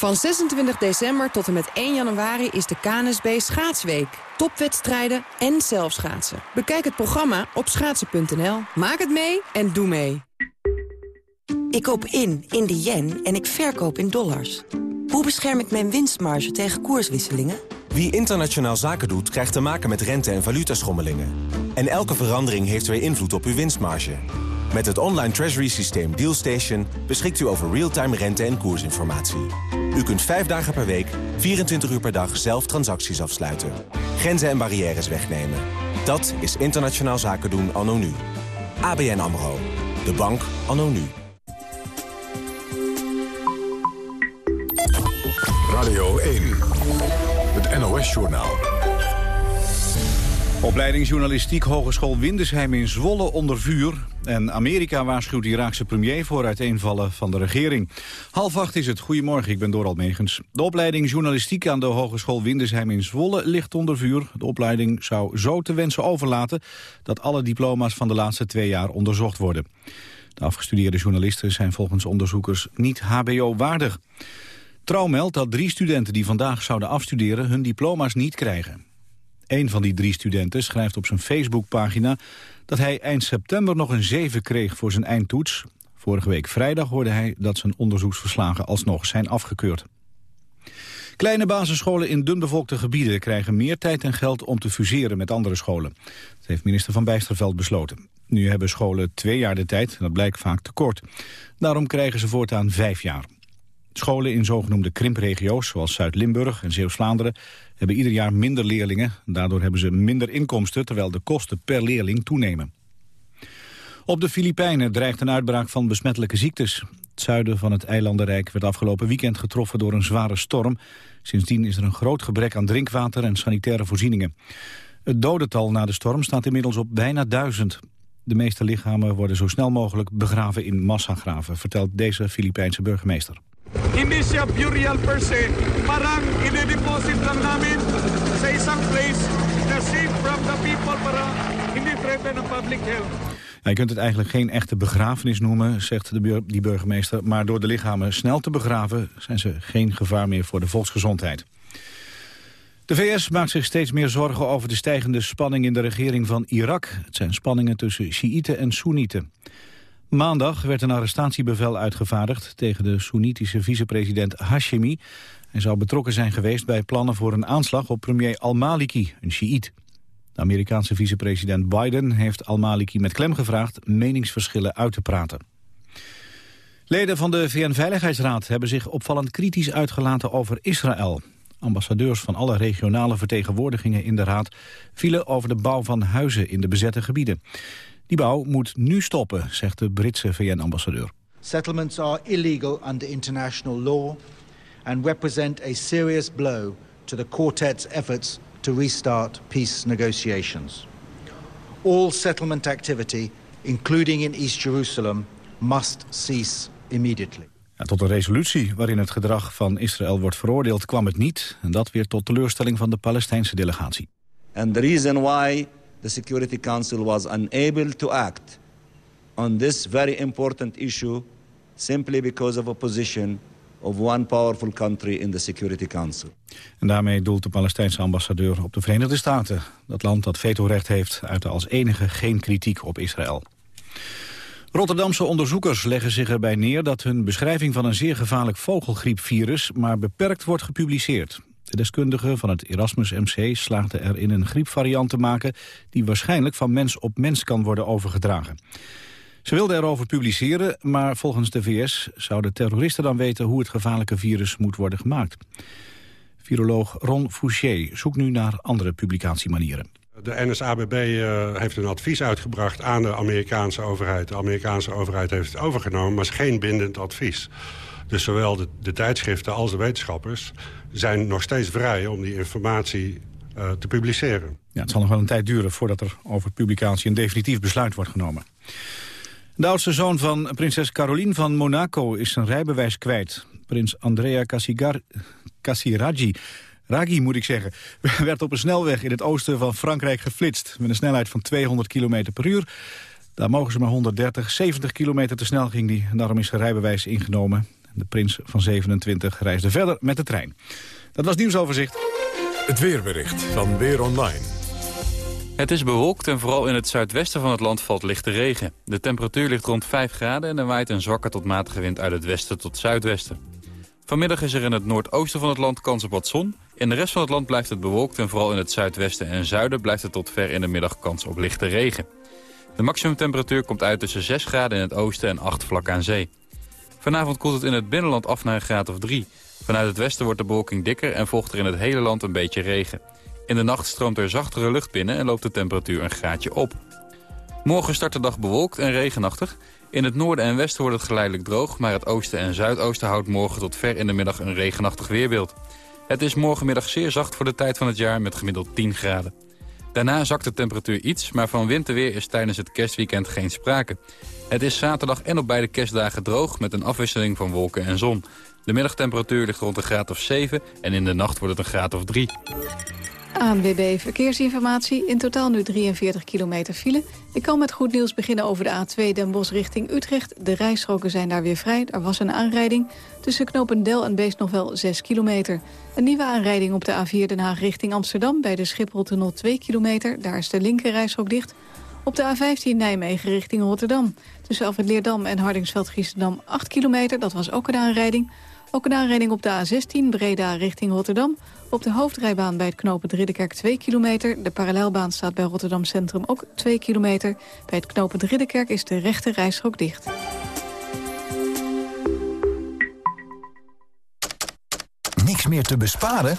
Van 26 december tot en met 1 januari is de KNSB Schaatsweek. Topwedstrijden en zelfschaatsen. Bekijk het programma op schaatsen.nl. Maak het mee en doe mee. Ik koop in, in de yen en ik verkoop in dollars. Hoe bescherm ik mijn winstmarge tegen koerswisselingen? Wie internationaal zaken doet, krijgt te maken met rente- en valutaschommelingen. En elke verandering heeft weer invloed op uw winstmarge. Met het online treasury systeem DealStation beschikt u over real-time rente- en koersinformatie. U kunt vijf dagen per week, 24 uur per dag zelf transacties afsluiten. Grenzen en barrières wegnemen. Dat is internationaal zaken doen anno nu. ABN AMRO. De bank anno nu. Radio 1. Het NOS-journaal. Opleiding Journalistiek Hogeschool Windesheim in Zwolle onder vuur. En Amerika waarschuwt de Iraakse premier voor uiteenvallen van de regering. Half acht is het. Goedemorgen, ik ben Doral Megens. De opleiding Journalistiek aan de Hogeschool Windesheim in Zwolle ligt onder vuur. De opleiding zou zo te wensen overlaten dat alle diploma's van de laatste twee jaar onderzocht worden. De afgestudeerde journalisten zijn volgens onderzoekers niet hbo-waardig. Trouw meldt dat drie studenten die vandaag zouden afstuderen hun diploma's niet krijgen. Een van die drie studenten schrijft op zijn Facebookpagina dat hij eind september nog een 7 kreeg voor zijn eindtoets. Vorige week vrijdag hoorde hij dat zijn onderzoeksverslagen alsnog zijn afgekeurd. Kleine basisscholen in dunbevolkte gebieden krijgen meer tijd en geld om te fuseren met andere scholen. Dat heeft minister Van Bijsterveld besloten. Nu hebben scholen twee jaar de tijd en dat blijkt vaak te kort. Daarom krijgen ze voortaan vijf jaar. Scholen in zogenoemde krimpregio's, zoals Zuid-Limburg en Zeeuws-Vlaanderen, hebben ieder jaar minder leerlingen. Daardoor hebben ze minder inkomsten, terwijl de kosten per leerling toenemen. Op de Filipijnen dreigt een uitbraak van besmettelijke ziektes. Het zuiden van het eilandenrijk werd afgelopen weekend getroffen door een zware storm. Sindsdien is er een groot gebrek aan drinkwater en sanitaire voorzieningen. Het dodental na de storm staat inmiddels op bijna duizend. De meeste lichamen worden zo snel mogelijk begraven in massagraven, vertelt deze Filipijnse burgemeester. Hindi siya burial per se. Parang ine-deposit lang namin sa isang place na safe from the people para hindi threaten ang public health. Je kunt het eigenlijk geen echte begrafenis noemen, zegt de die burgemeester. Maar door de lichamen snel te begraven zijn ze geen gevaar meer voor de volksgezondheid. De VS maakt zich steeds meer zorgen over de stijgende spanning in de regering van Irak. Het zijn spanningen tussen Sjiïten en Soenieten. Maandag werd een arrestatiebevel uitgevaardigd tegen de Soenitische vicepresident Hashemi. Hij zou betrokken zijn geweest bij plannen voor een aanslag op premier al-Maliki, een Sjiït. De Amerikaanse vicepresident Biden heeft al-Maliki met klem gevraagd meningsverschillen uit te praten. Leden van de VN-veiligheidsraad hebben zich opvallend kritisch uitgelaten over Israël. Ambassadeurs van alle regionale vertegenwoordigingen in de raad vielen over de bouw van huizen in de bezette gebieden. Die bouw moet nu stoppen, zegt de Britse VN-ambassadeur. Settlements are illegal under international law and represent a serious blow to the quartet's efforts to restart peace negotiations. All settlement activity, including in East Jerusalem, must cease immediately. Ja, tot een resolutie waarin het gedrag van Israël wordt veroordeeld kwam het niet. En dat weer tot teleurstelling van de Palestijnse delegatie. And the reason why the Security Council was unable to act on this very important issue simply because of a of one powerful country in the Security Council. En daarmee doelt de Palestijnse ambassadeur op de Verenigde Staten. Dat land dat vetorecht heeft uitte als enige geen kritiek op Israël. Rotterdamse onderzoekers leggen zich erbij neer dat hun beschrijving van een zeer gevaarlijk vogelgriepvirus maar beperkt wordt gepubliceerd. De deskundigen van het Erasmus MC slaagden erin een griepvariant te maken die waarschijnlijk van mens op mens kan worden overgedragen. Ze wilden erover publiceren, maar volgens de VS zouden terroristen dan weten hoe het gevaarlijke virus moet worden gemaakt. Viroloog Ron Fouché zoekt nu naar andere publicatiemanieren. De NSABB uh, heeft een advies uitgebracht aan de Amerikaanse overheid. De Amerikaanse overheid heeft het overgenomen, maar is geen bindend advies. Dus zowel de, tijdschriften als de wetenschappers zijn nog steeds vrij om die informatie uh, te publiceren. Ja, het zal nog wel een tijd duren voordat er over publicatie een definitief besluit wordt genomen. De oudste zoon van prinses Caroline van Monaco is zijn rijbewijs kwijt. Prins Andrea Cassigar Cassiraghi Raghi moet ik zeggen, *laughs* werd op een snelweg in het oosten van Frankrijk geflitst. Met een snelheid van 200 km per uur. Daar mogen ze maar 130, 70 kilometer te snel ging hij. Daarom is zijn rijbewijs ingenomen. De prins van 27 reisde verder met de trein. Dat was nieuwsoverzicht. Het weerbericht van Weer Online. Het is bewolkt en vooral in het zuidwesten van het land valt lichte regen. De temperatuur ligt rond 5 graden en er waait een zwakke tot matige wind uit het westen tot zuidwesten. Vanmiddag is er in het noordoosten van het land kans op wat zon. In de rest van het land blijft het bewolkt en vooral in het zuidwesten en zuiden blijft het tot ver in de middag kans op lichte regen. De maximumtemperatuur komt uit tussen 6 graden in het oosten en 8 vlak aan zee. Vanavond koelt het in het binnenland af naar een graad of 3. Vanuit het westen wordt de bewolking dikker en volgt er in het hele land een beetje regen. In de nacht stroomt er zachtere lucht binnen en loopt de temperatuur een graadje op. Morgen start de dag bewolkt en regenachtig. In het noorden en westen wordt het geleidelijk droog... maar het oosten en zuidoosten houdt morgen tot ver in de middag een regenachtig weerbeeld. Het is morgenmiddag zeer zacht voor de tijd van het jaar met gemiddeld 10 graden. Daarna zakt de temperatuur iets, maar van winterweer is tijdens het kerstweekend geen sprake. Het is zaterdag en op beide kerstdagen droog met een afwisseling van wolken en zon. De middagtemperatuur ligt rond een graad of 7 en in de nacht wordt het een graad of 3. ANWB Verkeersinformatie. In totaal nu 43 kilometer file. Ik kan met goed nieuws beginnen over de A2 Den Bosch richting Utrecht. De rijstroken zijn daar weer vrij. Er was een aanrijding. Tussen Knopendel en Beest nog wel 6 kilometer. Een nieuwe aanrijding op de A4 Den Haag richting Amsterdam... bij de Schipholtunnel 2 kilometer. Daar is de linker rijstrook dicht. Op de A15 Nijmegen richting Rotterdam. Tussen Alfred Leerdam en Hardingsveld-Giessendam 8 kilometer. Dat was ook een aanrijding. Ook een aanrijding op de A16 Breda richting Rotterdam. Op de hoofdrijbaan bij het knooppunt Ridderkerk 2 kilometer. De parallelbaan staat bij Rotterdam Centrum ook 2 kilometer. Bij het knooppunt Ridderkerk is de rechte rijstrook dicht. Niks meer te besparen?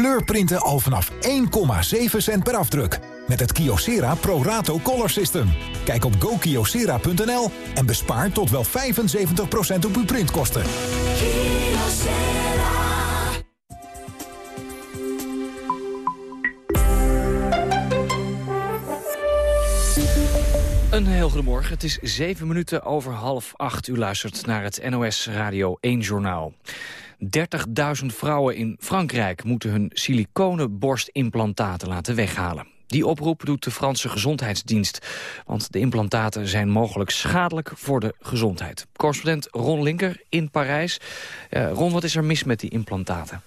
Kleurprinten al vanaf 1,7 cent per afdruk. Met het Kyocera Pro Rato Color System. Kijk op gokyocera.nl en bespaar tot wel 75% op uw printkosten. Een heel goedemorgen. Het is zeven minuten over half acht. U luistert naar het NOS Radio 1 Journaal. 30.000 vrouwen in Frankrijk moeten hun siliconen borstimplantaten laten weghalen. Die oproep doet de Franse Gezondheidsdienst. Want de implantaten zijn mogelijk schadelijk voor de gezondheid. Correspondent Ron Linker in Parijs. Uh, Ron, wat is er mis met die implantaten?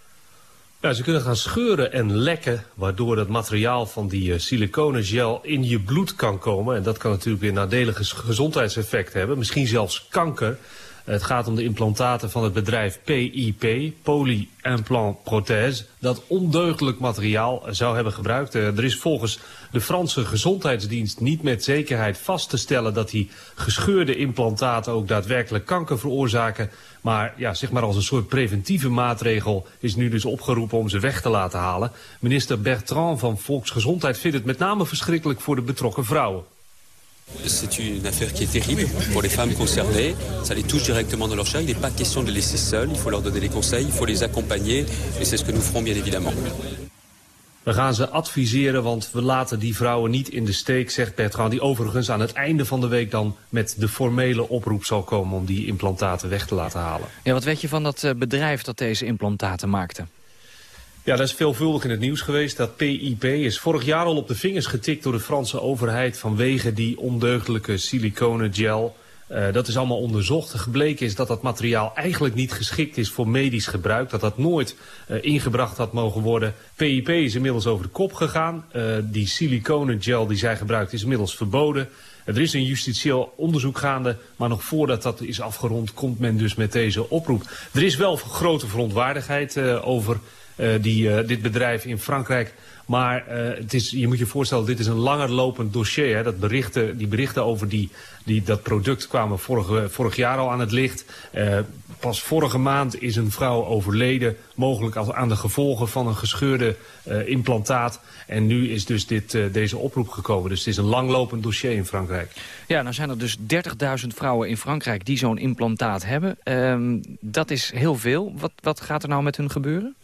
Ja, ze kunnen gaan scheuren en lekken, waardoor het materiaal van die uh, siliconen gel in je bloed kan komen. En dat kan natuurlijk weer nadelige gezondheidseffecten hebben, misschien zelfs kanker. Het gaat om de implantaten van het bedrijf PIP, Poly-Implant Prothèse, dat ondeugdelijk materiaal zou hebben gebruikt. Uh, er is volgens de Franse gezondheidsdienst niet met zekerheid vast te stellen dat die gescheurde implantaten ook daadwerkelijk kanker veroorzaken. Maar ja, zeg maar als een soort preventieve maatregel is nu dus opgeroepen om ze weg te laten halen. Minister Bertrand van Volksgezondheid vindt het met name verschrikkelijk voor de betrokken vrouwen. C'est une affaire qui est terrible pour les femmes concernées. Ça les touche directement dans leur chair. Il n'est pas question de les laisser seules. Il faut leur donner des conseils, il faut les accompagner. Et c'est ce que nous ferons bien évidemment. We gaan ze adviseren, want we laten die vrouwen niet in de steek, zegt Bertrand. Die overigens aan het einde van de week dan met de formele oproep zal komen om die implantaten weg te laten halen. Ja, wat weet je van dat bedrijf dat deze implantaten maakte? Ja, dat is veelvuldig in het nieuws geweest. Dat PIP is vorig jaar al op de vingers getikt door de Franse overheid vanwege die ondeugdelijke siliconen gel. Uh, dat is allemaal onderzocht. Gebleken is dat dat materiaal eigenlijk niet geschikt is voor medisch gebruik. Dat dat nooit uh, ingebracht had mogen worden. PIP is inmiddels over de kop gegaan. Uh, die siliconen gel die zij gebruikt is inmiddels verboden. Er is een justitieel onderzoek gaande, maar nog voordat dat is afgerond komt men dus met deze oproep. Er is wel grote verontwaardigheid over die, dit bedrijf in Frankrijk. Maar het is, je moet je voorstellen, dit is een langer lopend dossier. Hè. Dat berichten, die berichten over die, die, dat product kwamen vorig jaar al aan het licht. pas vorige maand is een vrouw overleden, mogelijk aan de gevolgen van een gescheurde implantaat. En nu is dus dit, deze oproep gekomen. Dus het is een langlopend dossier in Frankrijk. Ja, nou zijn er dus 30.000 vrouwen in Frankrijk die zo'n implantaat hebben. Um, dat is heel veel. Wat, wat gaat er nou met hun gebeuren?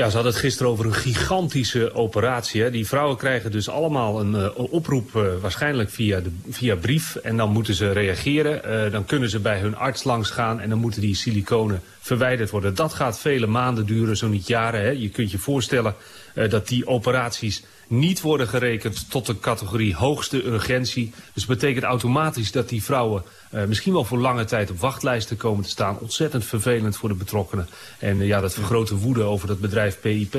Ja, ze hadden het gisteren over een gigantische operatie. Die vrouwen krijgen dus allemaal een, uh, oproep, uh, waarschijnlijk via, de, via brief. En dan moeten ze reageren. Uh, dan kunnen ze bij hun arts langs gaan en dan moeten die siliconen verwijderd worden. Dat gaat vele maanden duren, zo niet jaren. Hè. Je kunt je voorstellen dat die operaties niet worden gerekend tot de categorie hoogste urgentie. Dus betekent automatisch dat die vrouwen uh, misschien wel voor lange tijd op wachtlijsten komen te staan. Ontzettend vervelend voor de betrokkenen. En uh, ja, dat vergroot de woede over dat bedrijf PIP.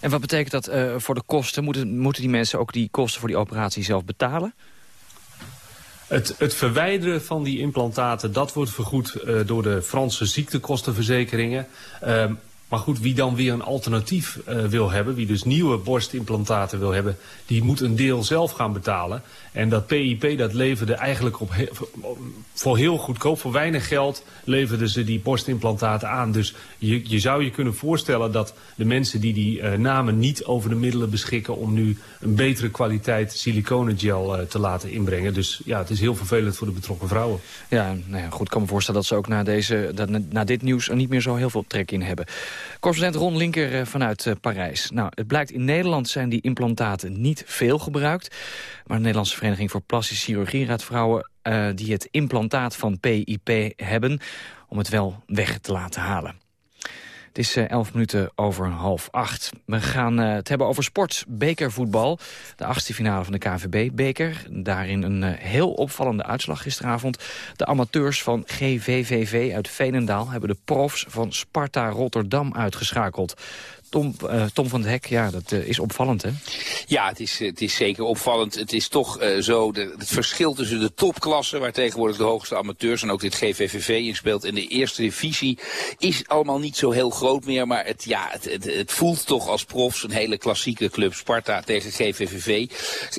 En wat betekent dat uh, voor de kosten? Moeten, moeten die mensen ook die kosten voor die operatie zelf betalen? Het, het, verwijderen van die implantaten, dat wordt vergoed uh, door de Franse ziektekostenverzekeringen. Uh, maar goed, wie dan weer een alternatief uh, wil hebben, wie dus nieuwe borstimplantaten wil hebben, die moet een deel zelf gaan betalen. En dat PIP, dat leverde eigenlijk op voor heel goedkoop, voor weinig geld, leverden ze die borstimplantaten aan. Dus je, je zou je kunnen voorstellen dat de mensen die die uh, namen niet over de middelen beschikken om nu een betere kwaliteit siliconengel uh, te laten inbrengen. Dus ja, het is heel vervelend voor de betrokken vrouwen. Ja, nou ja, goed, ik kan me voorstellen dat ze ook na, deze, dat, na dit nieuws er niet meer zo heel veel trek in hebben. Correspondent Ron Linker uh, vanuit Parijs. Nou, het blijkt in Nederland zijn die implantaten niet veel gebruikt. Maar de Nederlandse Vereniging voor Plastische Chirurgie raadt vrouwen uh, die het implantaat van PIP hebben... om het wel weg te laten halen. Het is uh, elf minuten over half acht. We gaan uh, het hebben over sport, bekervoetbal. De achtste finale van de KVB-beker. Daarin een uh, heel opvallende uitslag gisteravond. De amateurs van GVVV uit Veenendaal... hebben de profs van Sparta Rotterdam uitgeschakeld. Tom, uh, Tom van het Hek, ja, dat uh, is opvallend, hè? Ja, het is, het is zeker opvallend. Het is toch uh, zo, de, het verschil tussen de topklassen... waar tegenwoordig de hoogste amateurs en ook dit GVVV in speelt... en de eerste divisie, is allemaal niet zo heel groot meer. Maar het, ja, het, het, het voelt toch als profs een hele klassieke club. Sparta tegen GVVV.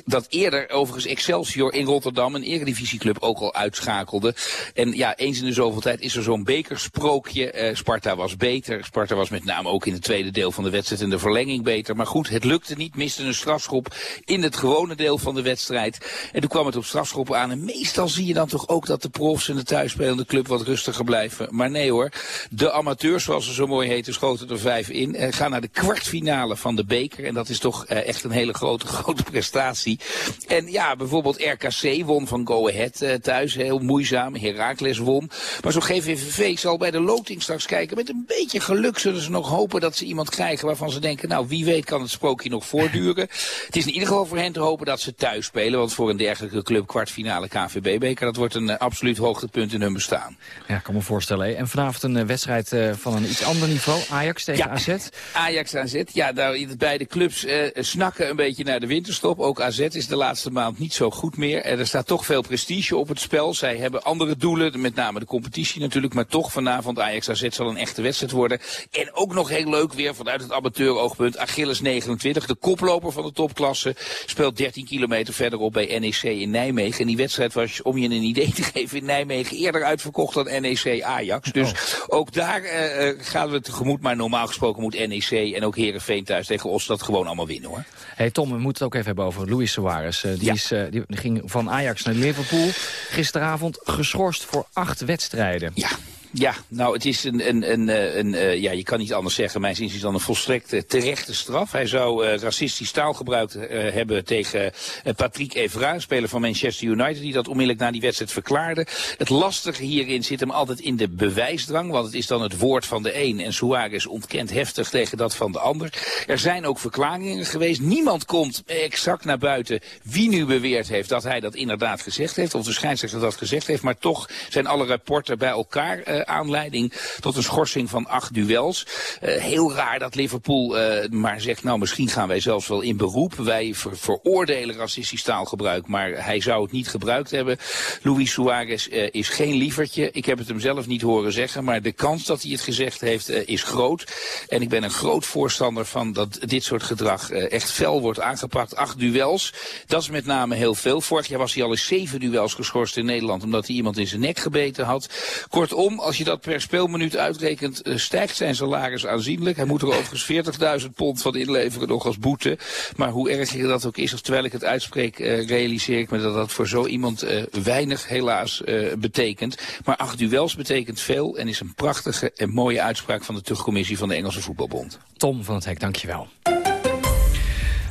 Dat eerder overigens Excelsior in Rotterdam... een eredivisieclub ook al uitschakelde. En ja, eens in de zoveel tijd is er zo'n bekersprookje. Sparta was beter. Sparta was met name ook in het tweede deel van de wedstrijd in de verlenging beter. Maar goed, het lukte niet. Miste een strafschop in het gewone deel van de wedstrijd. En toen kwam het op strafschoppen aan. En meestal zie je dan toch ook dat de profs en de thuisspelende club wat rustiger blijven. Maar nee hoor, de amateurs, zoals ze zo mooi heten, schoten er vijf in. En gaan naar de kwartfinale van de beker. En dat is toch eh, echt een hele grote, *laughs* grote prestatie. En ja, bijvoorbeeld RKC won van Go Ahead eh, thuis. Heel moeizaam. Herakles won. Maar zo GVVV zal bij de loting straks kijken. Met een beetje geluk zullen ze nog hopen dat ze iemand krijgen waarvan ze denken, nou wie weet kan het sprookje nog voortduren. *laughs* het is in ieder geval voor hen te hopen dat ze thuis spelen, want voor een dergelijke club kwartfinale KVB-beker, dat wordt een uh, absoluut hoogtepunt in hun bestaan. Ja, ik kan me voorstellen. Hè? En vanavond een uh, wedstrijd uh, van een iets ander niveau, Ajax tegen ja, AZ. *laughs* Ajax AZ, ja, nou, beide clubs snakken een beetje naar de winterstop. Ook AZ is de laatste maand niet zo goed meer. er staat toch veel prestige op het spel. Zij hebben andere doelen, met name de competitie natuurlijk, maar toch vanavond Ajax AZ zal een echte wedstrijd worden. En ook nog heel leuk weer vanuit het amateuroogpunt. Achilles 29, de koploper van de topklasse, speelt 13 kilometer verderop bij NEC in Nijmegen. En die wedstrijd was, om je een idee te *laughs* geven, in Nijmegen eerder uitverkocht dan NEC Ajax. Dus oh. ook daar uh, gaan we tegemoet. Maar normaal gesproken moet NEC en ook Herenveen thuis tegen Os dat gewoon allemaal winnen hoor. Hey Tom, we moeten het ook even hebben over Luis Suarez. Uh, die, ja. is, uh, die ging van Ajax naar Liverpool. Gisteravond geschorst voor acht wedstrijden. Ja. Ja, nou het is een, een, een, een, een uh, ja, je kan niet anders zeggen, mijn zin is dan een volstrekt uh, terechte straf. Hij zou racistisch taal gebruikt hebben tegen Patrick Evra, speler van Manchester United, die dat onmiddellijk na die wedstrijd verklaarde. Het lastige hierin zit hem altijd in de bewijsdrang, want het is dan het woord van de een en Suarez ontkent heftig tegen dat van de ander. Er zijn ook verklaringen geweest. Niemand komt exact naar buiten wie nu beweerd heeft dat hij dat inderdaad gezegd heeft, of de scheidsrechter dat gezegd heeft, maar toch zijn alle rapporten bij elkaar aanleiding tot een schorsing van acht duels. heel raar dat Liverpool maar zegt, nou misschien gaan wij zelfs wel in beroep. Wij veroordelen racistisch taalgebruik, maar hij zou het niet gebruikt hebben. Luis Suarez is geen lievertje. Ik heb het hem zelf niet horen zeggen, maar de kans dat hij het gezegd heeft is groot. En ik ben een groot voorstander van dat dit soort gedrag echt fel wordt aangepakt. Acht duels, dat is met name heel veel. Vorig jaar was hij al eens zeven duels geschorst in Nederland... omdat hij iemand in zijn nek gebeten had. Kortom, als je dat per speelminuut uitrekent... Uh, stijgt zijn salaris aanzienlijk. Hij moet er overigens 40.000 pond van inleveren nog als boete. Maar hoe erg dat ook is, of terwijl ik het uitspreek... Uh, realiseer ik me dat dat voor zo iemand uh, weinig helaas betekent. Maar acht duels betekent veel... en is een prachtige en mooie uitspraak van de terugcommissie van de Engelse Voetbalbond. Tom van het Hek, dankjewel.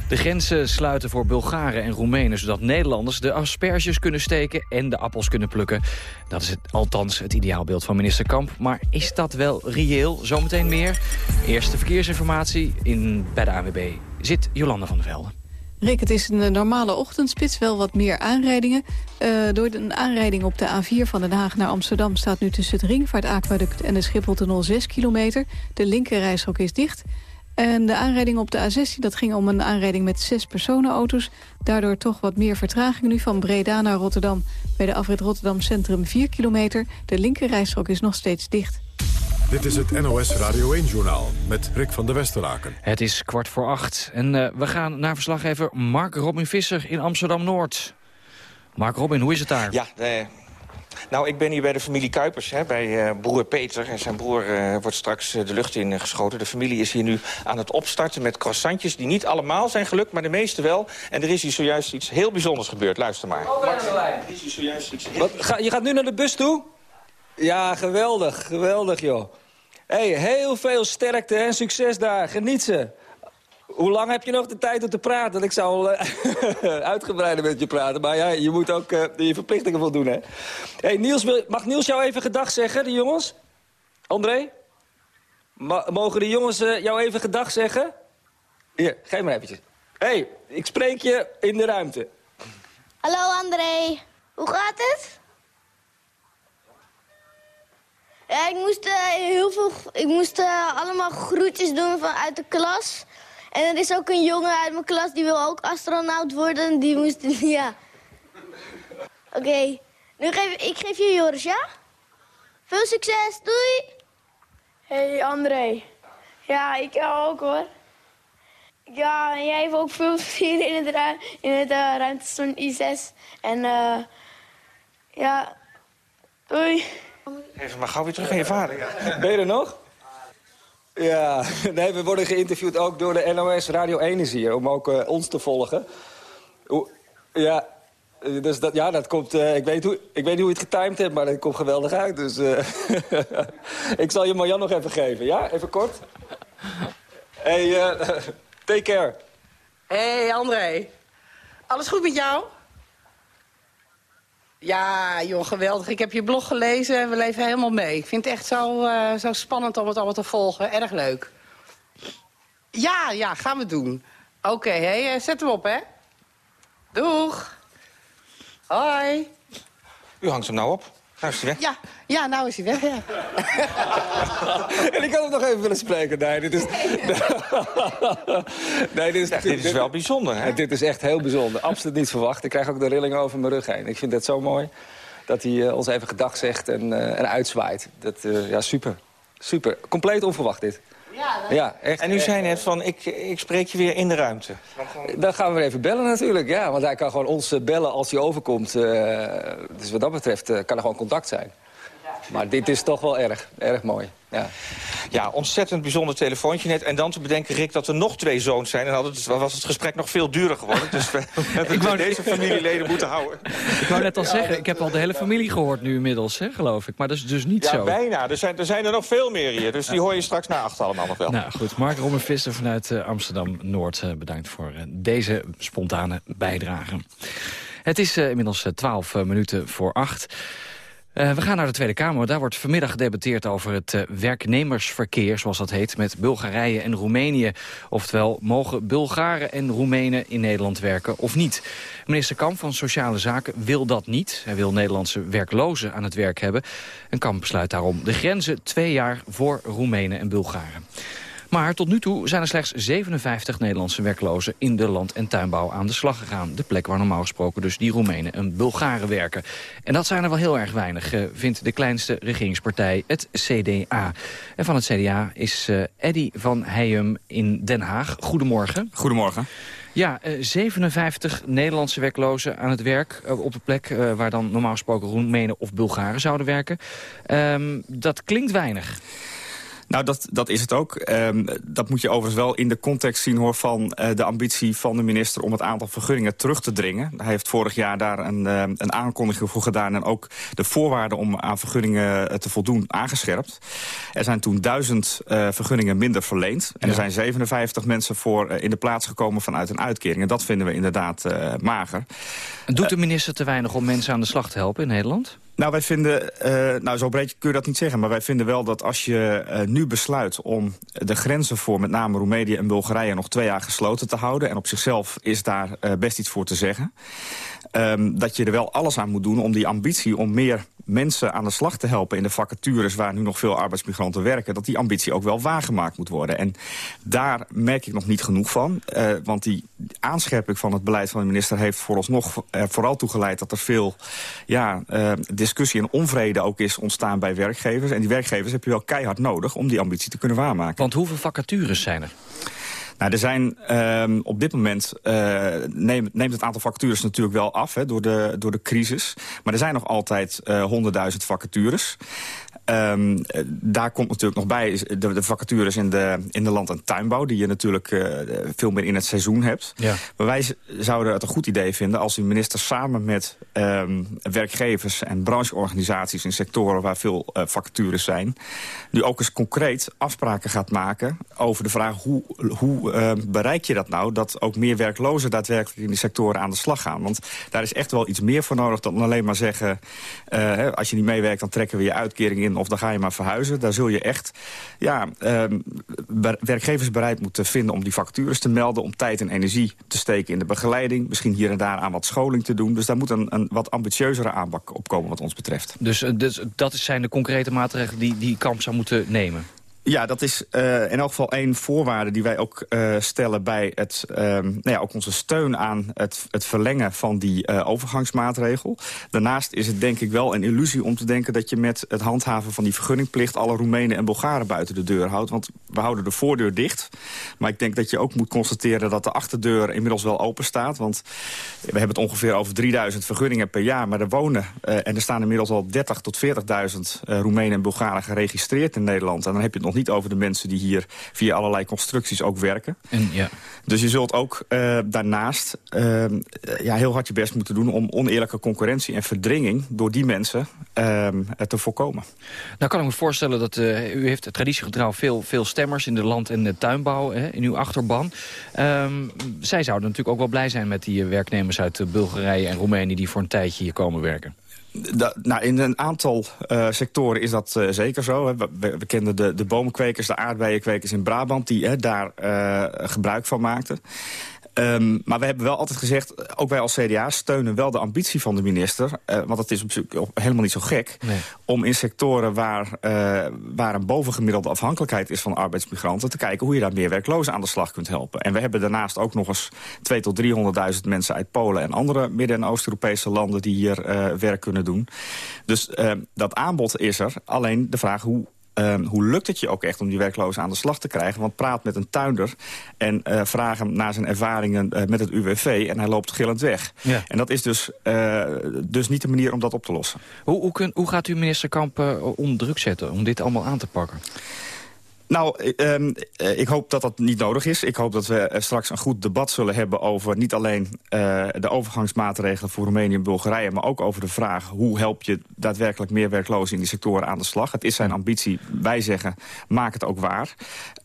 De grenzen sluiten voor Bulgaren en Roemenen... zodat Nederlanders de asperges kunnen steken en de appels kunnen plukken. Dat is het, althans het ideaalbeeld van minister Kamp. Maar is dat wel reëel? Zometeen meer. Eerste verkeersinformatie in, bij de AWB zit Jolanda van der Velde. Rick, het is een normale ochtendspits, wel wat meer aanrijdingen. Uh, door een aanrijding op de A4 van Den Haag naar Amsterdam... staat nu tussen het Ringvaartaquaduct en de Schipholtunnel 6 kilometer. De linkerrijstrook is dicht. En de aanrijding op de A16, dat ging om een aanrijding met zes personenauto's. Daardoor toch wat meer vertraging nu van Breda naar Rotterdam. Bij de afrit Rotterdam Centrum 4 kilometer. De linkerrijstrook is nog steeds dicht. Dit is het NOS Radio 1-journaal met Rick van der Westeraken. Het is kwart voor acht en uh, we gaan naar verslaggever Mark Robin Visser in Amsterdam-Noord. Mark Robin, hoe is het daar? Ja, eh, nou, ik ben hier bij de familie Kuipers, hè, bij uh, broer Peter. En zijn broer uh, wordt straks uh, de lucht in geschoten. De familie is hier nu aan het opstarten met croissantjes... die niet allemaal zijn gelukt, maar de meeste wel. En er is hier zojuist iets heel bijzonders gebeurd. Luister maar. Oh, er is hier zojuist iets heel... Wat, ga, je gaat nu naar de bus toe? Ja, geweldig, geweldig, joh. hey, heel veel sterkte en succes daar. Geniet ze. Hoe lang heb je nog de tijd om te praten? Ik zou uh, *laughs* uitgebreider met je praten. Maar ja, je moet ook uh, je verplichtingen voldoen, hè? Hey, Niels, mag Niels jou even gedag zeggen, de jongens? André? Mogen de jongens uh, jou even gedag zeggen? Hier, geef maar eventjes. hey, ik spreek je in de ruimte. Hallo André, hoe gaat het? Ja, ik moest, heel veel, ik moest allemaal groetjes doen vanuit de klas. En er is ook een jongen uit mijn klas die wil ook astronaut worden. Die moest, *laughs* ja. Oké, okay. nu geef ik geef je Joris, ja? Veel succes, doei! Hey André. Ja, ik ook hoor. Ja, en jij hebt ook veel plezier in het, ru in het uh, ruimtestation I6. En uh, ja, doei. Even maar gauw weer terug naar je vader. Ja. Ben je er nog? Ja, *laughs* nee, we worden geïnterviewd ook door de NOS Radio 1 is hier, om ook uh, ons te volgen. Ja, dus dat, ja, dat komt, uh, ik, weet hoe, ik weet niet hoe je het getimed hebt, maar dat komt geweldig uit. Dus uh, *laughs* ik zal je Marjan nog even geven, ja? Even kort. Hey, *laughs* take care. Hey André, alles goed met jou? Ja, joh, geweldig. Ik heb je blog gelezen en we leven helemaal mee. Ik vind het echt zo, uh, zo spannend om het allemaal te volgen. Erg leuk. Ja, ja, gaan we doen. Oké, hey, zet hem op, hè. Doeg. Hoi. U hangt hem nou op. Nou is hij weg. Ja, ja nou is hij weg, ja. *laughs* en ik had hem nog even willen spreken. Nee, dit is... *laughs* nee, dit is, ja, dit is wel bijzonder, hè? Dit is echt heel bijzonder. Absoluut niet verwacht. Ik krijg ook de rillingen over mijn rug heen. Ik vind het zo mooi dat hij uh, ons even gedag zegt en, uh, en uitzwaait. Dat, uh, ja, super. Super. Compleet onverwacht, dit. Ja, ja, echt. En u zei net van, ik, ik spreek je weer in de ruimte. Dan gaan we even bellen natuurlijk, ja. Want hij kan gewoon ons bellen als hij overkomt. dus wat dat betreft kan er gewoon contact zijn. Maar dit is toch wel erg, erg mooi. Ja. ja, ontzettend bijzonder telefoontje net. En dan te bedenken, Rick, dat er nog twee zoons zijn. En dan was het gesprek nog veel duurder geworden. Dus we *laughs* hebben wou... deze familieleden moeten houden. *laughs* Ik wou net al zeggen, ik heb al de hele familie gehoord nu inmiddels, hè, geloof ik. Maar dat is dus niet ja, zo. Ja, bijna. Er zijn, er zijn er nog veel meer hier. Dus die hoor je straks na achter allemaal nog wel. Nou goed, Mark Robben Visser vanuit uh, Amsterdam-Noord. Uh, bedankt voor uh, deze spontane bijdrage. Het is inmiddels twaalf minuten voor acht. Uh, we gaan naar de Tweede Kamer. Daar wordt vanmiddag gedebatteerd over het uh, werknemersverkeer, zoals dat heet, met Bulgarije en Roemenië. Oftewel, mogen Bulgaren en Roemenen in Nederland werken of niet? Minister Kamp van Sociale Zaken wil dat niet. Hij wil Nederlandse werklozen aan het werk hebben. En Kamp besluit daarom de grenzen twee jaar voor Roemenen en Bulgaren. Maar tot nu toe zijn er slechts 57 Nederlandse werklozen... in de land- en tuinbouw aan de slag gegaan. De plek waar normaal gesproken dus die Roemenen en Bulgaren werken. En dat zijn er wel heel erg weinig, eh, vindt de kleinste regeringspartij, het CDA. En van het CDA is uh, Eddy van Heijum in Den Haag. Goedemorgen. Goedemorgen. Ja, 57 eh, Nederlandse werklozen aan het werk op de plek... waar dan normaal gesproken Roemenen of Bulgaren zouden werken. Um, dat klinkt weinig. Nou, dat, dat is het ook. Um, dat moet je overigens wel in de context zien hoor, van uh, de ambitie van de minister... om het aantal vergunningen terug te dringen. Hij heeft vorig jaar daar een, uh, een aankondiging voor gedaan... en ook de voorwaarden om aan vergunningen eh, te voldoen aangescherpt. Er zijn toen duizend uh, vergunningen minder verleend. En ja. er zijn 57 mensen voor in de plaats gekomen vanuit een uitkering. En dat vinden we inderdaad mager. Doet de minister te weinig om mensen aan de slag te helpen in Nederland? Nou, wij vinden, uh, nou zo breed kun je dat niet zeggen... maar wij vinden wel dat als je uh, nu besluit om de grenzen voor met name Roemenië en Bulgarije... nog twee jaar gesloten te houden, en op zichzelf is daar uh, best iets voor te zeggen... Um, dat je er wel alles aan moet doen om die ambitie om meer mensen aan de slag te helpen in de vacatures waar nu nog veel arbeidsmigranten werken, dat die ambitie ook wel waargemaakt moet worden. En daar merk ik nog niet genoeg van, uh, want die aanscherping van het beleid van de minister heeft vooralsnog er vooral toe geleid dat er veel ja, uh, discussie en onvrede ook is ontstaan bij werkgevers. En die werkgevers heb je wel keihard nodig om die ambitie te kunnen waarmaken. Want hoeveel vacatures zijn er? Nou, er zijn um, op dit moment uh, neemt, neemt het aantal vacatures natuurlijk wel af hè, door, de, door de crisis. Maar er zijn nog altijd honderdduizend uh, vacatures. Um, daar komt natuurlijk nog bij de, de, vacatures in de, in de land- en tuinbouw... die je natuurlijk uh, veel meer in het seizoen hebt. Ja. Maar wij zouden het een goed idee vinden als de minister samen met um, werkgevers... en brancheorganisaties in sectoren waar veel uh, vacatures zijn... nu ook eens concreet afspraken gaat maken over de vraag... hoe, hoe uh, bereik je dat nou, dat ook meer werklozen daadwerkelijk in die sectoren aan de slag gaan. Want daar is echt wel iets meer voor nodig dan alleen maar zeggen... Als je niet meewerkt, dan trekken we je uitkering in of dan ga je maar verhuizen. Daar zul je echt ja, uh, werkgevers bereid moeten vinden om die vacatures te melden... om tijd en energie te steken in de begeleiding. Misschien hier en daar aan wat scholing te doen. Dus daar moet een, een wat ambitieuzere aanpak op komen wat ons betreft. Dus, dus dat zijn de concrete maatregelen die die kamp zou moeten nemen? Ja, dat is uh, in elk geval één voorwaarde die wij ook uh, stellen bij het, uh, nou ja, ook onze steun aan het, het verlengen van die uh, overgangsmaatregel. Daarnaast is het denk ik wel een illusie om te denken dat je met het handhaven van die vergunningplicht alle Roemenen en Bulgaren buiten de deur houdt. Want we houden de voordeur dicht. Maar ik denk dat je ook moet constateren dat de achterdeur inmiddels wel open staat. Want we hebben het ongeveer over 3000 vergunningen per jaar. Maar er wonen en er staan inmiddels al 30 tot 40.000 Roemenen en Bulgaren geregistreerd in Nederland. En dan heb je het nog niet over de mensen die hier via allerlei constructies ook werken. En, ja. Dus je zult ook uh, daarnaast uh, ja, heel hard je best moeten doen... om oneerlijke concurrentie en verdringing door die mensen uh, te voorkomen. Nou kan ik me voorstellen dat u heeft traditiegetrouw veel, veel stemmers... in de land- en de tuinbouw, hè, in uw achterban. Um, zij zouden natuurlijk ook wel blij zijn met die werknemers uit Bulgarije en Roemenië... die voor een tijdje hier komen werken. Nou, in een aantal uh, sectoren is dat uh, zeker zo. Hè. We, kennen de, de bomenkwekers, de aardbeienkwekers in Brabant... die hè, daar uh, gebruik van maakten. Um, maar we hebben wel altijd gezegd, ook wij als CDA steunen wel de ambitie van de minister. Uh, want dat is op, helemaal niet zo gek. Nee. Om in sectoren waar, uh, waar een bovengemiddelde afhankelijkheid is van arbeidsmigranten... te kijken hoe je daar meer werklozen aan de slag kunt helpen. En we hebben daarnaast ook nog eens 2 tot 300.000 mensen uit Polen... en andere Midden- en Oost-Europese landen die hier uh, werk kunnen doen. Dus dat aanbod is er. Alleen de vraag hoe Um, hoe lukt het je ook echt om die werklozen aan de slag te krijgen? Want praat met een tuinder en uh, vraag hem naar zijn ervaringen uh, met het UWV... en hij loopt gillend weg. Ja. En dat is dus, uh, dus niet de manier om dat op te lossen. Hoe, hoe, kun, hoe gaat u minister Kamp onder druk zetten om dit allemaal aan te pakken? Nou, um, ik hoop dat dat niet nodig is. Ik hoop dat we straks een goed debat zullen hebben over niet alleen uh, de overgangsmaatregelen voor Roemenië en Bulgarije, maar ook over de vraag hoe help je daadwerkelijk meer werklozen in die sectoren aan de slag. Het is zijn ambitie. Wij zeggen, maak het ook waar.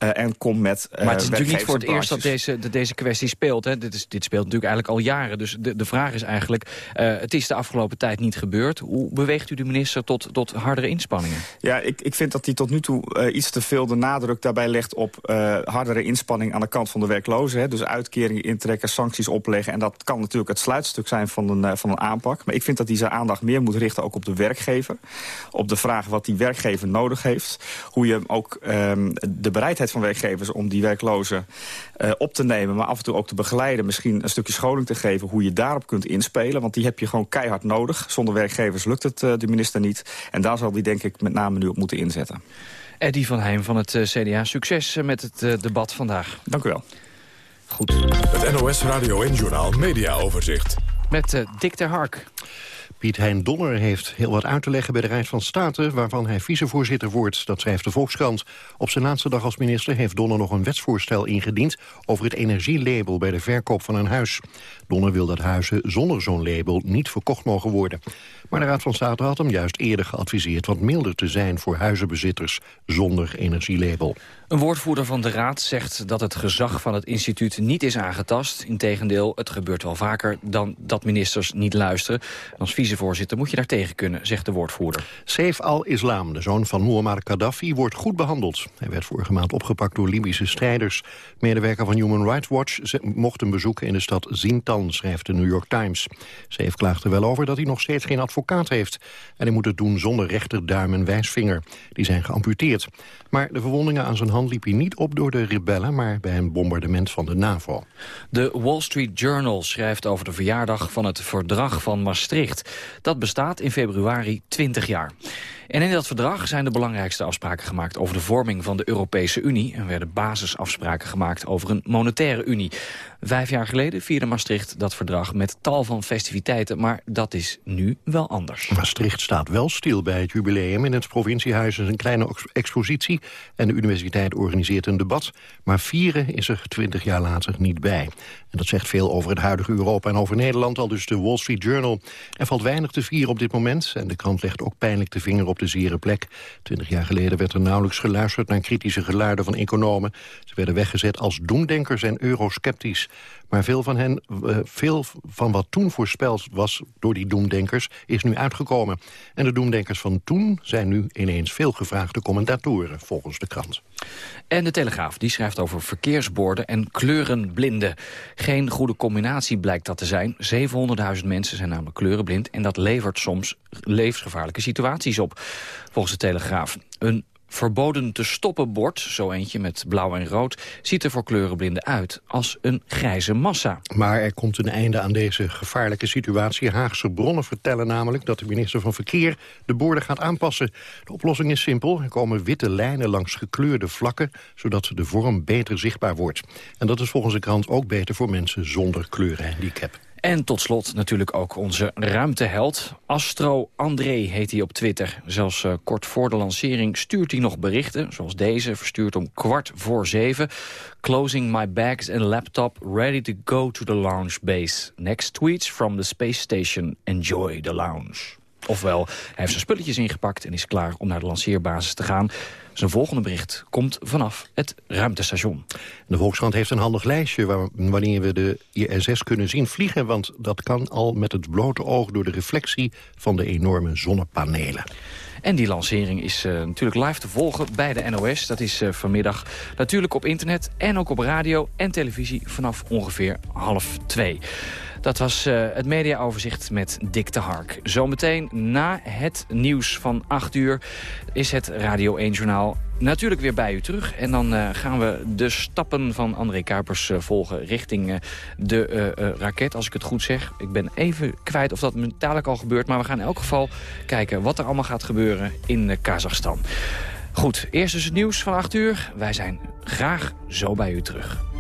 Uh, en kom met uh, Maar het is natuurlijk niet voor het eerst dat deze, dat deze kwestie speelt. Hè. Dit, is, dit speelt natuurlijk eigenlijk al jaren. Dus de, de vraag is eigenlijk, het is de afgelopen tijd niet gebeurd. Hoe beweegt u de minister tot, tot hardere inspanningen? Ja, ik, ik vind dat hij tot nu toe iets te veel de nadruk daarbij legt op uh, hardere inspanning aan de kant van de werklozen. Hè. Dus uitkeringen intrekken, sancties opleggen. En dat kan natuurlijk het sluitstuk zijn van een, uh, van een aanpak. Maar ik vind dat hij zijn aandacht meer moet richten ook op de werkgever. Op de vraag wat die werkgever nodig heeft. Hoe je ook um, de bereidheid van werkgevers om die werklozen uh, op te nemen... maar af en toe ook te begeleiden, misschien een stukje scholing te geven... hoe je daarop kunt inspelen, want die heb je gewoon keihard nodig. Zonder werkgevers lukt het de minister niet. En daar zal hij denk ik met name nu op moeten inzetten. Eddie van Heim van het eh, CDA. Succes eh, met het eh, debat vandaag. Dank u wel. Goed. Het NOS Radio en Journal Media Overzicht. Met uh, Dick ter Hark. Piet Hein Donner heeft heel wat uit te leggen bij de Raad van State... waarvan hij vicevoorzitter wordt, dat schrijft de Volkskrant. Op zijn laatste dag als minister heeft Donner nog een wetsvoorstel ingediend... over het energielabel bij de verkoop van een huis. Donner wil dat huizen zonder zo'n label niet verkocht mogen worden. Maar de Raad van State had hem juist eerder geadviseerd... wat milder te zijn voor huizenbezitters zonder energielabel. Een woordvoerder van de Raad zegt dat het gezag van het instituut niet is aangetast. Integendeel, het gebeurt wel vaker dan dat ministers niet luisteren. Als vicevoorzitter moet je daar tegen kunnen, zegt de woordvoerder. Saif al-Islam, de zoon van Muammar Gaddafi, wordt goed behandeld. Hij werd vorige maand opgepakt door Libische strijders. Medewerker van Human Rights Watch mocht hem bezoeken in de stad Zintan, schrijft de New York Times. Saif klaagt er wel over dat hij nog steeds geen advocaat heeft. En hij moet het doen zonder rechterduim en wijsvinger. Die zijn geamputeerd. Maar de verwondingen aan zijn hand liep hij niet op door de rebellen... maar bij een bombardement van de NAVO. De Wall Street Journal schrijft over de verjaardag van het Verdrag van Maastricht. Dat bestaat in februari 20 jaar. En in dat verdrag zijn de belangrijkste afspraken gemaakt over de vorming van de Europese Unie. En werden basisafspraken gemaakt over een monetaire unie. Vijf jaar geleden vierde Maastricht dat verdrag met tal van festiviteiten. Maar dat is nu wel anders. Maastricht staat wel stil bij het jubileum. In het provinciehuis is een kleine expositie. En de universiteit organiseert een debat. Maar vieren is er twintig jaar later niet bij. En dat zegt veel over het huidige Europa en over Nederland. Al dus de Wall Street Journal. Er valt weinig te vieren op dit moment. En de krant legt ook pijnlijk de vinger op de plek. Twintig jaar geleden werd er nauwelijks geluisterd naar kritische geluiden van economen. Ze werden weggezet als doemdenkers en eurosceptisch. Maar veel van, hen, uh, veel van wat toen voorspeld was door die doemdenkers is nu uitgekomen. En de doemdenkers van toen zijn nu ineens veel gevraagde commentatoren, volgens de krant. En de Telegraaf die schrijft over verkeersborden en kleurenblinden. Geen goede combinatie blijkt dat te zijn. 700.000 mensen zijn namelijk kleurenblind... en dat levert soms levensgevaarlijke situaties op, volgens de Telegraaf. Een verboden te stoppen bord, zo eentje met blauw en rood... ziet er voor kleurenblinden uit als een grijze massa. Maar er komt een einde aan deze gevaarlijke situatie. Haagse bronnen vertellen namelijk dat de minister van Verkeer... de borden gaat aanpassen. De oplossing is simpel. Er komen witte lijnen langs gekleurde vlakken... zodat de vorm beter zichtbaar wordt. En dat is volgens de krant ook beter voor mensen zonder kleurenhandicap. En tot slot natuurlijk ook onze ruimteheld. Astro André heet hij op Twitter. Zelfs uh, kort voor de lancering stuurt hij nog berichten. Zoals deze, verstuurd om kwart voor zeven. Closing my bags and laptop, ready to go to the launch base. Next tweets from the space station. Enjoy the lounge. Ofwel, hij heeft zijn spulletjes ingepakt en is klaar om naar de lanceerbasis te gaan. Zijn volgende bericht komt vanaf het ruimtestation. De Volkskrant heeft een handig lijstje waar, wanneer we de ISS kunnen zien vliegen. Want dat kan al met het blote oog door de reflectie van de enorme zonnepanelen. En die lancering is uh, natuurlijk live te volgen bij de NOS. Dat is uh, vanmiddag natuurlijk op internet en ook op radio en televisie vanaf ongeveer half twee. Dat was uh, het mediaoverzicht met Dick de Hark. Zometeen na het nieuws van 8 uur is het Radio 1 Journaal natuurlijk weer bij u terug. En dan uh, gaan we de stappen van André Kuipers uh, volgen richting de raket, als ik het goed zeg. Ik ben even kwijt of dat dadelijk al gebeurt. Maar we gaan in elk geval kijken wat er allemaal gaat gebeuren in Kazachstan. Goed, eerst dus het nieuws van 8 uur. Wij zijn graag zo bij u terug.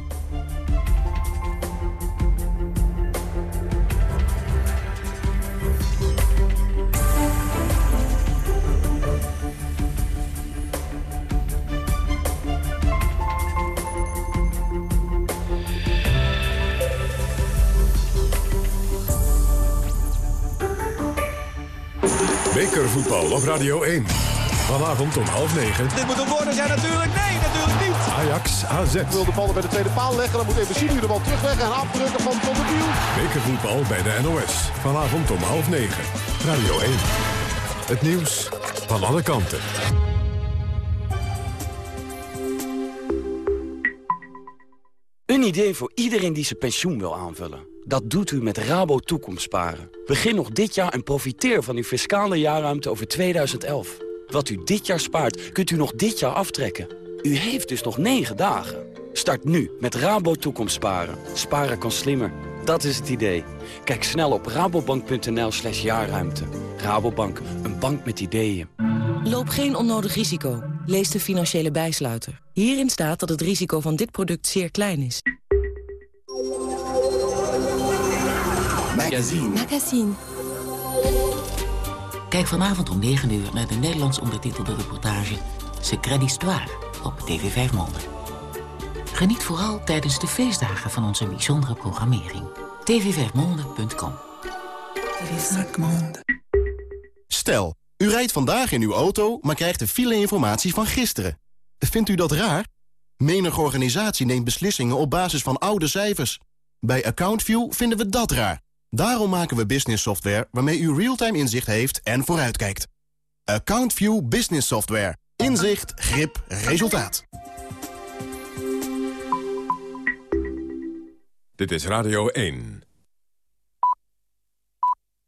Bekervoetbal op Radio 1. Vanavond om half negen. Dit moet een worden zijn natuurlijk. Nee, natuurlijk niet. Ajax AZ. Wil de bal bij de tweede paal leggen. Dan moet Ebesilio de bal terugleggen en afdrukken van Van der. Bekervoetbal bij de NOS. Vanavond om half negen. Radio 1. Het nieuws van alle kanten. Een idee voor iedereen die zijn pensioen wil aanvullen. Dat doet u met Rabo Toekomstsparen. Begin nog dit jaar en profiteer van uw fiscale jaarruimte over 2011. Wat u dit jaar spaart, kunt u nog dit jaar aftrekken. U heeft dus nog 9 dagen. Start nu met Rabo Toekomstsparen. Sparen kan slimmer. Dat is het idee. Kijk snel op rabobank.nl slash jaarruimte. Rabobank, een bank met ideeën. Loop geen onnodig risico. Lees de financiële bijsluiter. Hierin staat dat het risico van dit product zeer klein is. Magazine. Magazine. Kijk vanavond om 9 uur naar de Nederlands ondertitelde reportage Secret d'Histoire op TV 5 Monde. Geniet vooral tijdens de feestdagen van onze bijzondere programmering. tv5monde.com Stel, u rijdt vandaag in uw auto, maar krijgt de file-informatie van gisteren. Vindt u dat raar? Menige organisatie neemt beslissingen op basis van oude cijfers. Bij AccountView vinden we dat raar. Daarom maken we business software waarmee u real-time inzicht heeft en vooruitkijkt. AccountView Business Software. Inzicht, grip, resultaat. Dit is Radio 1.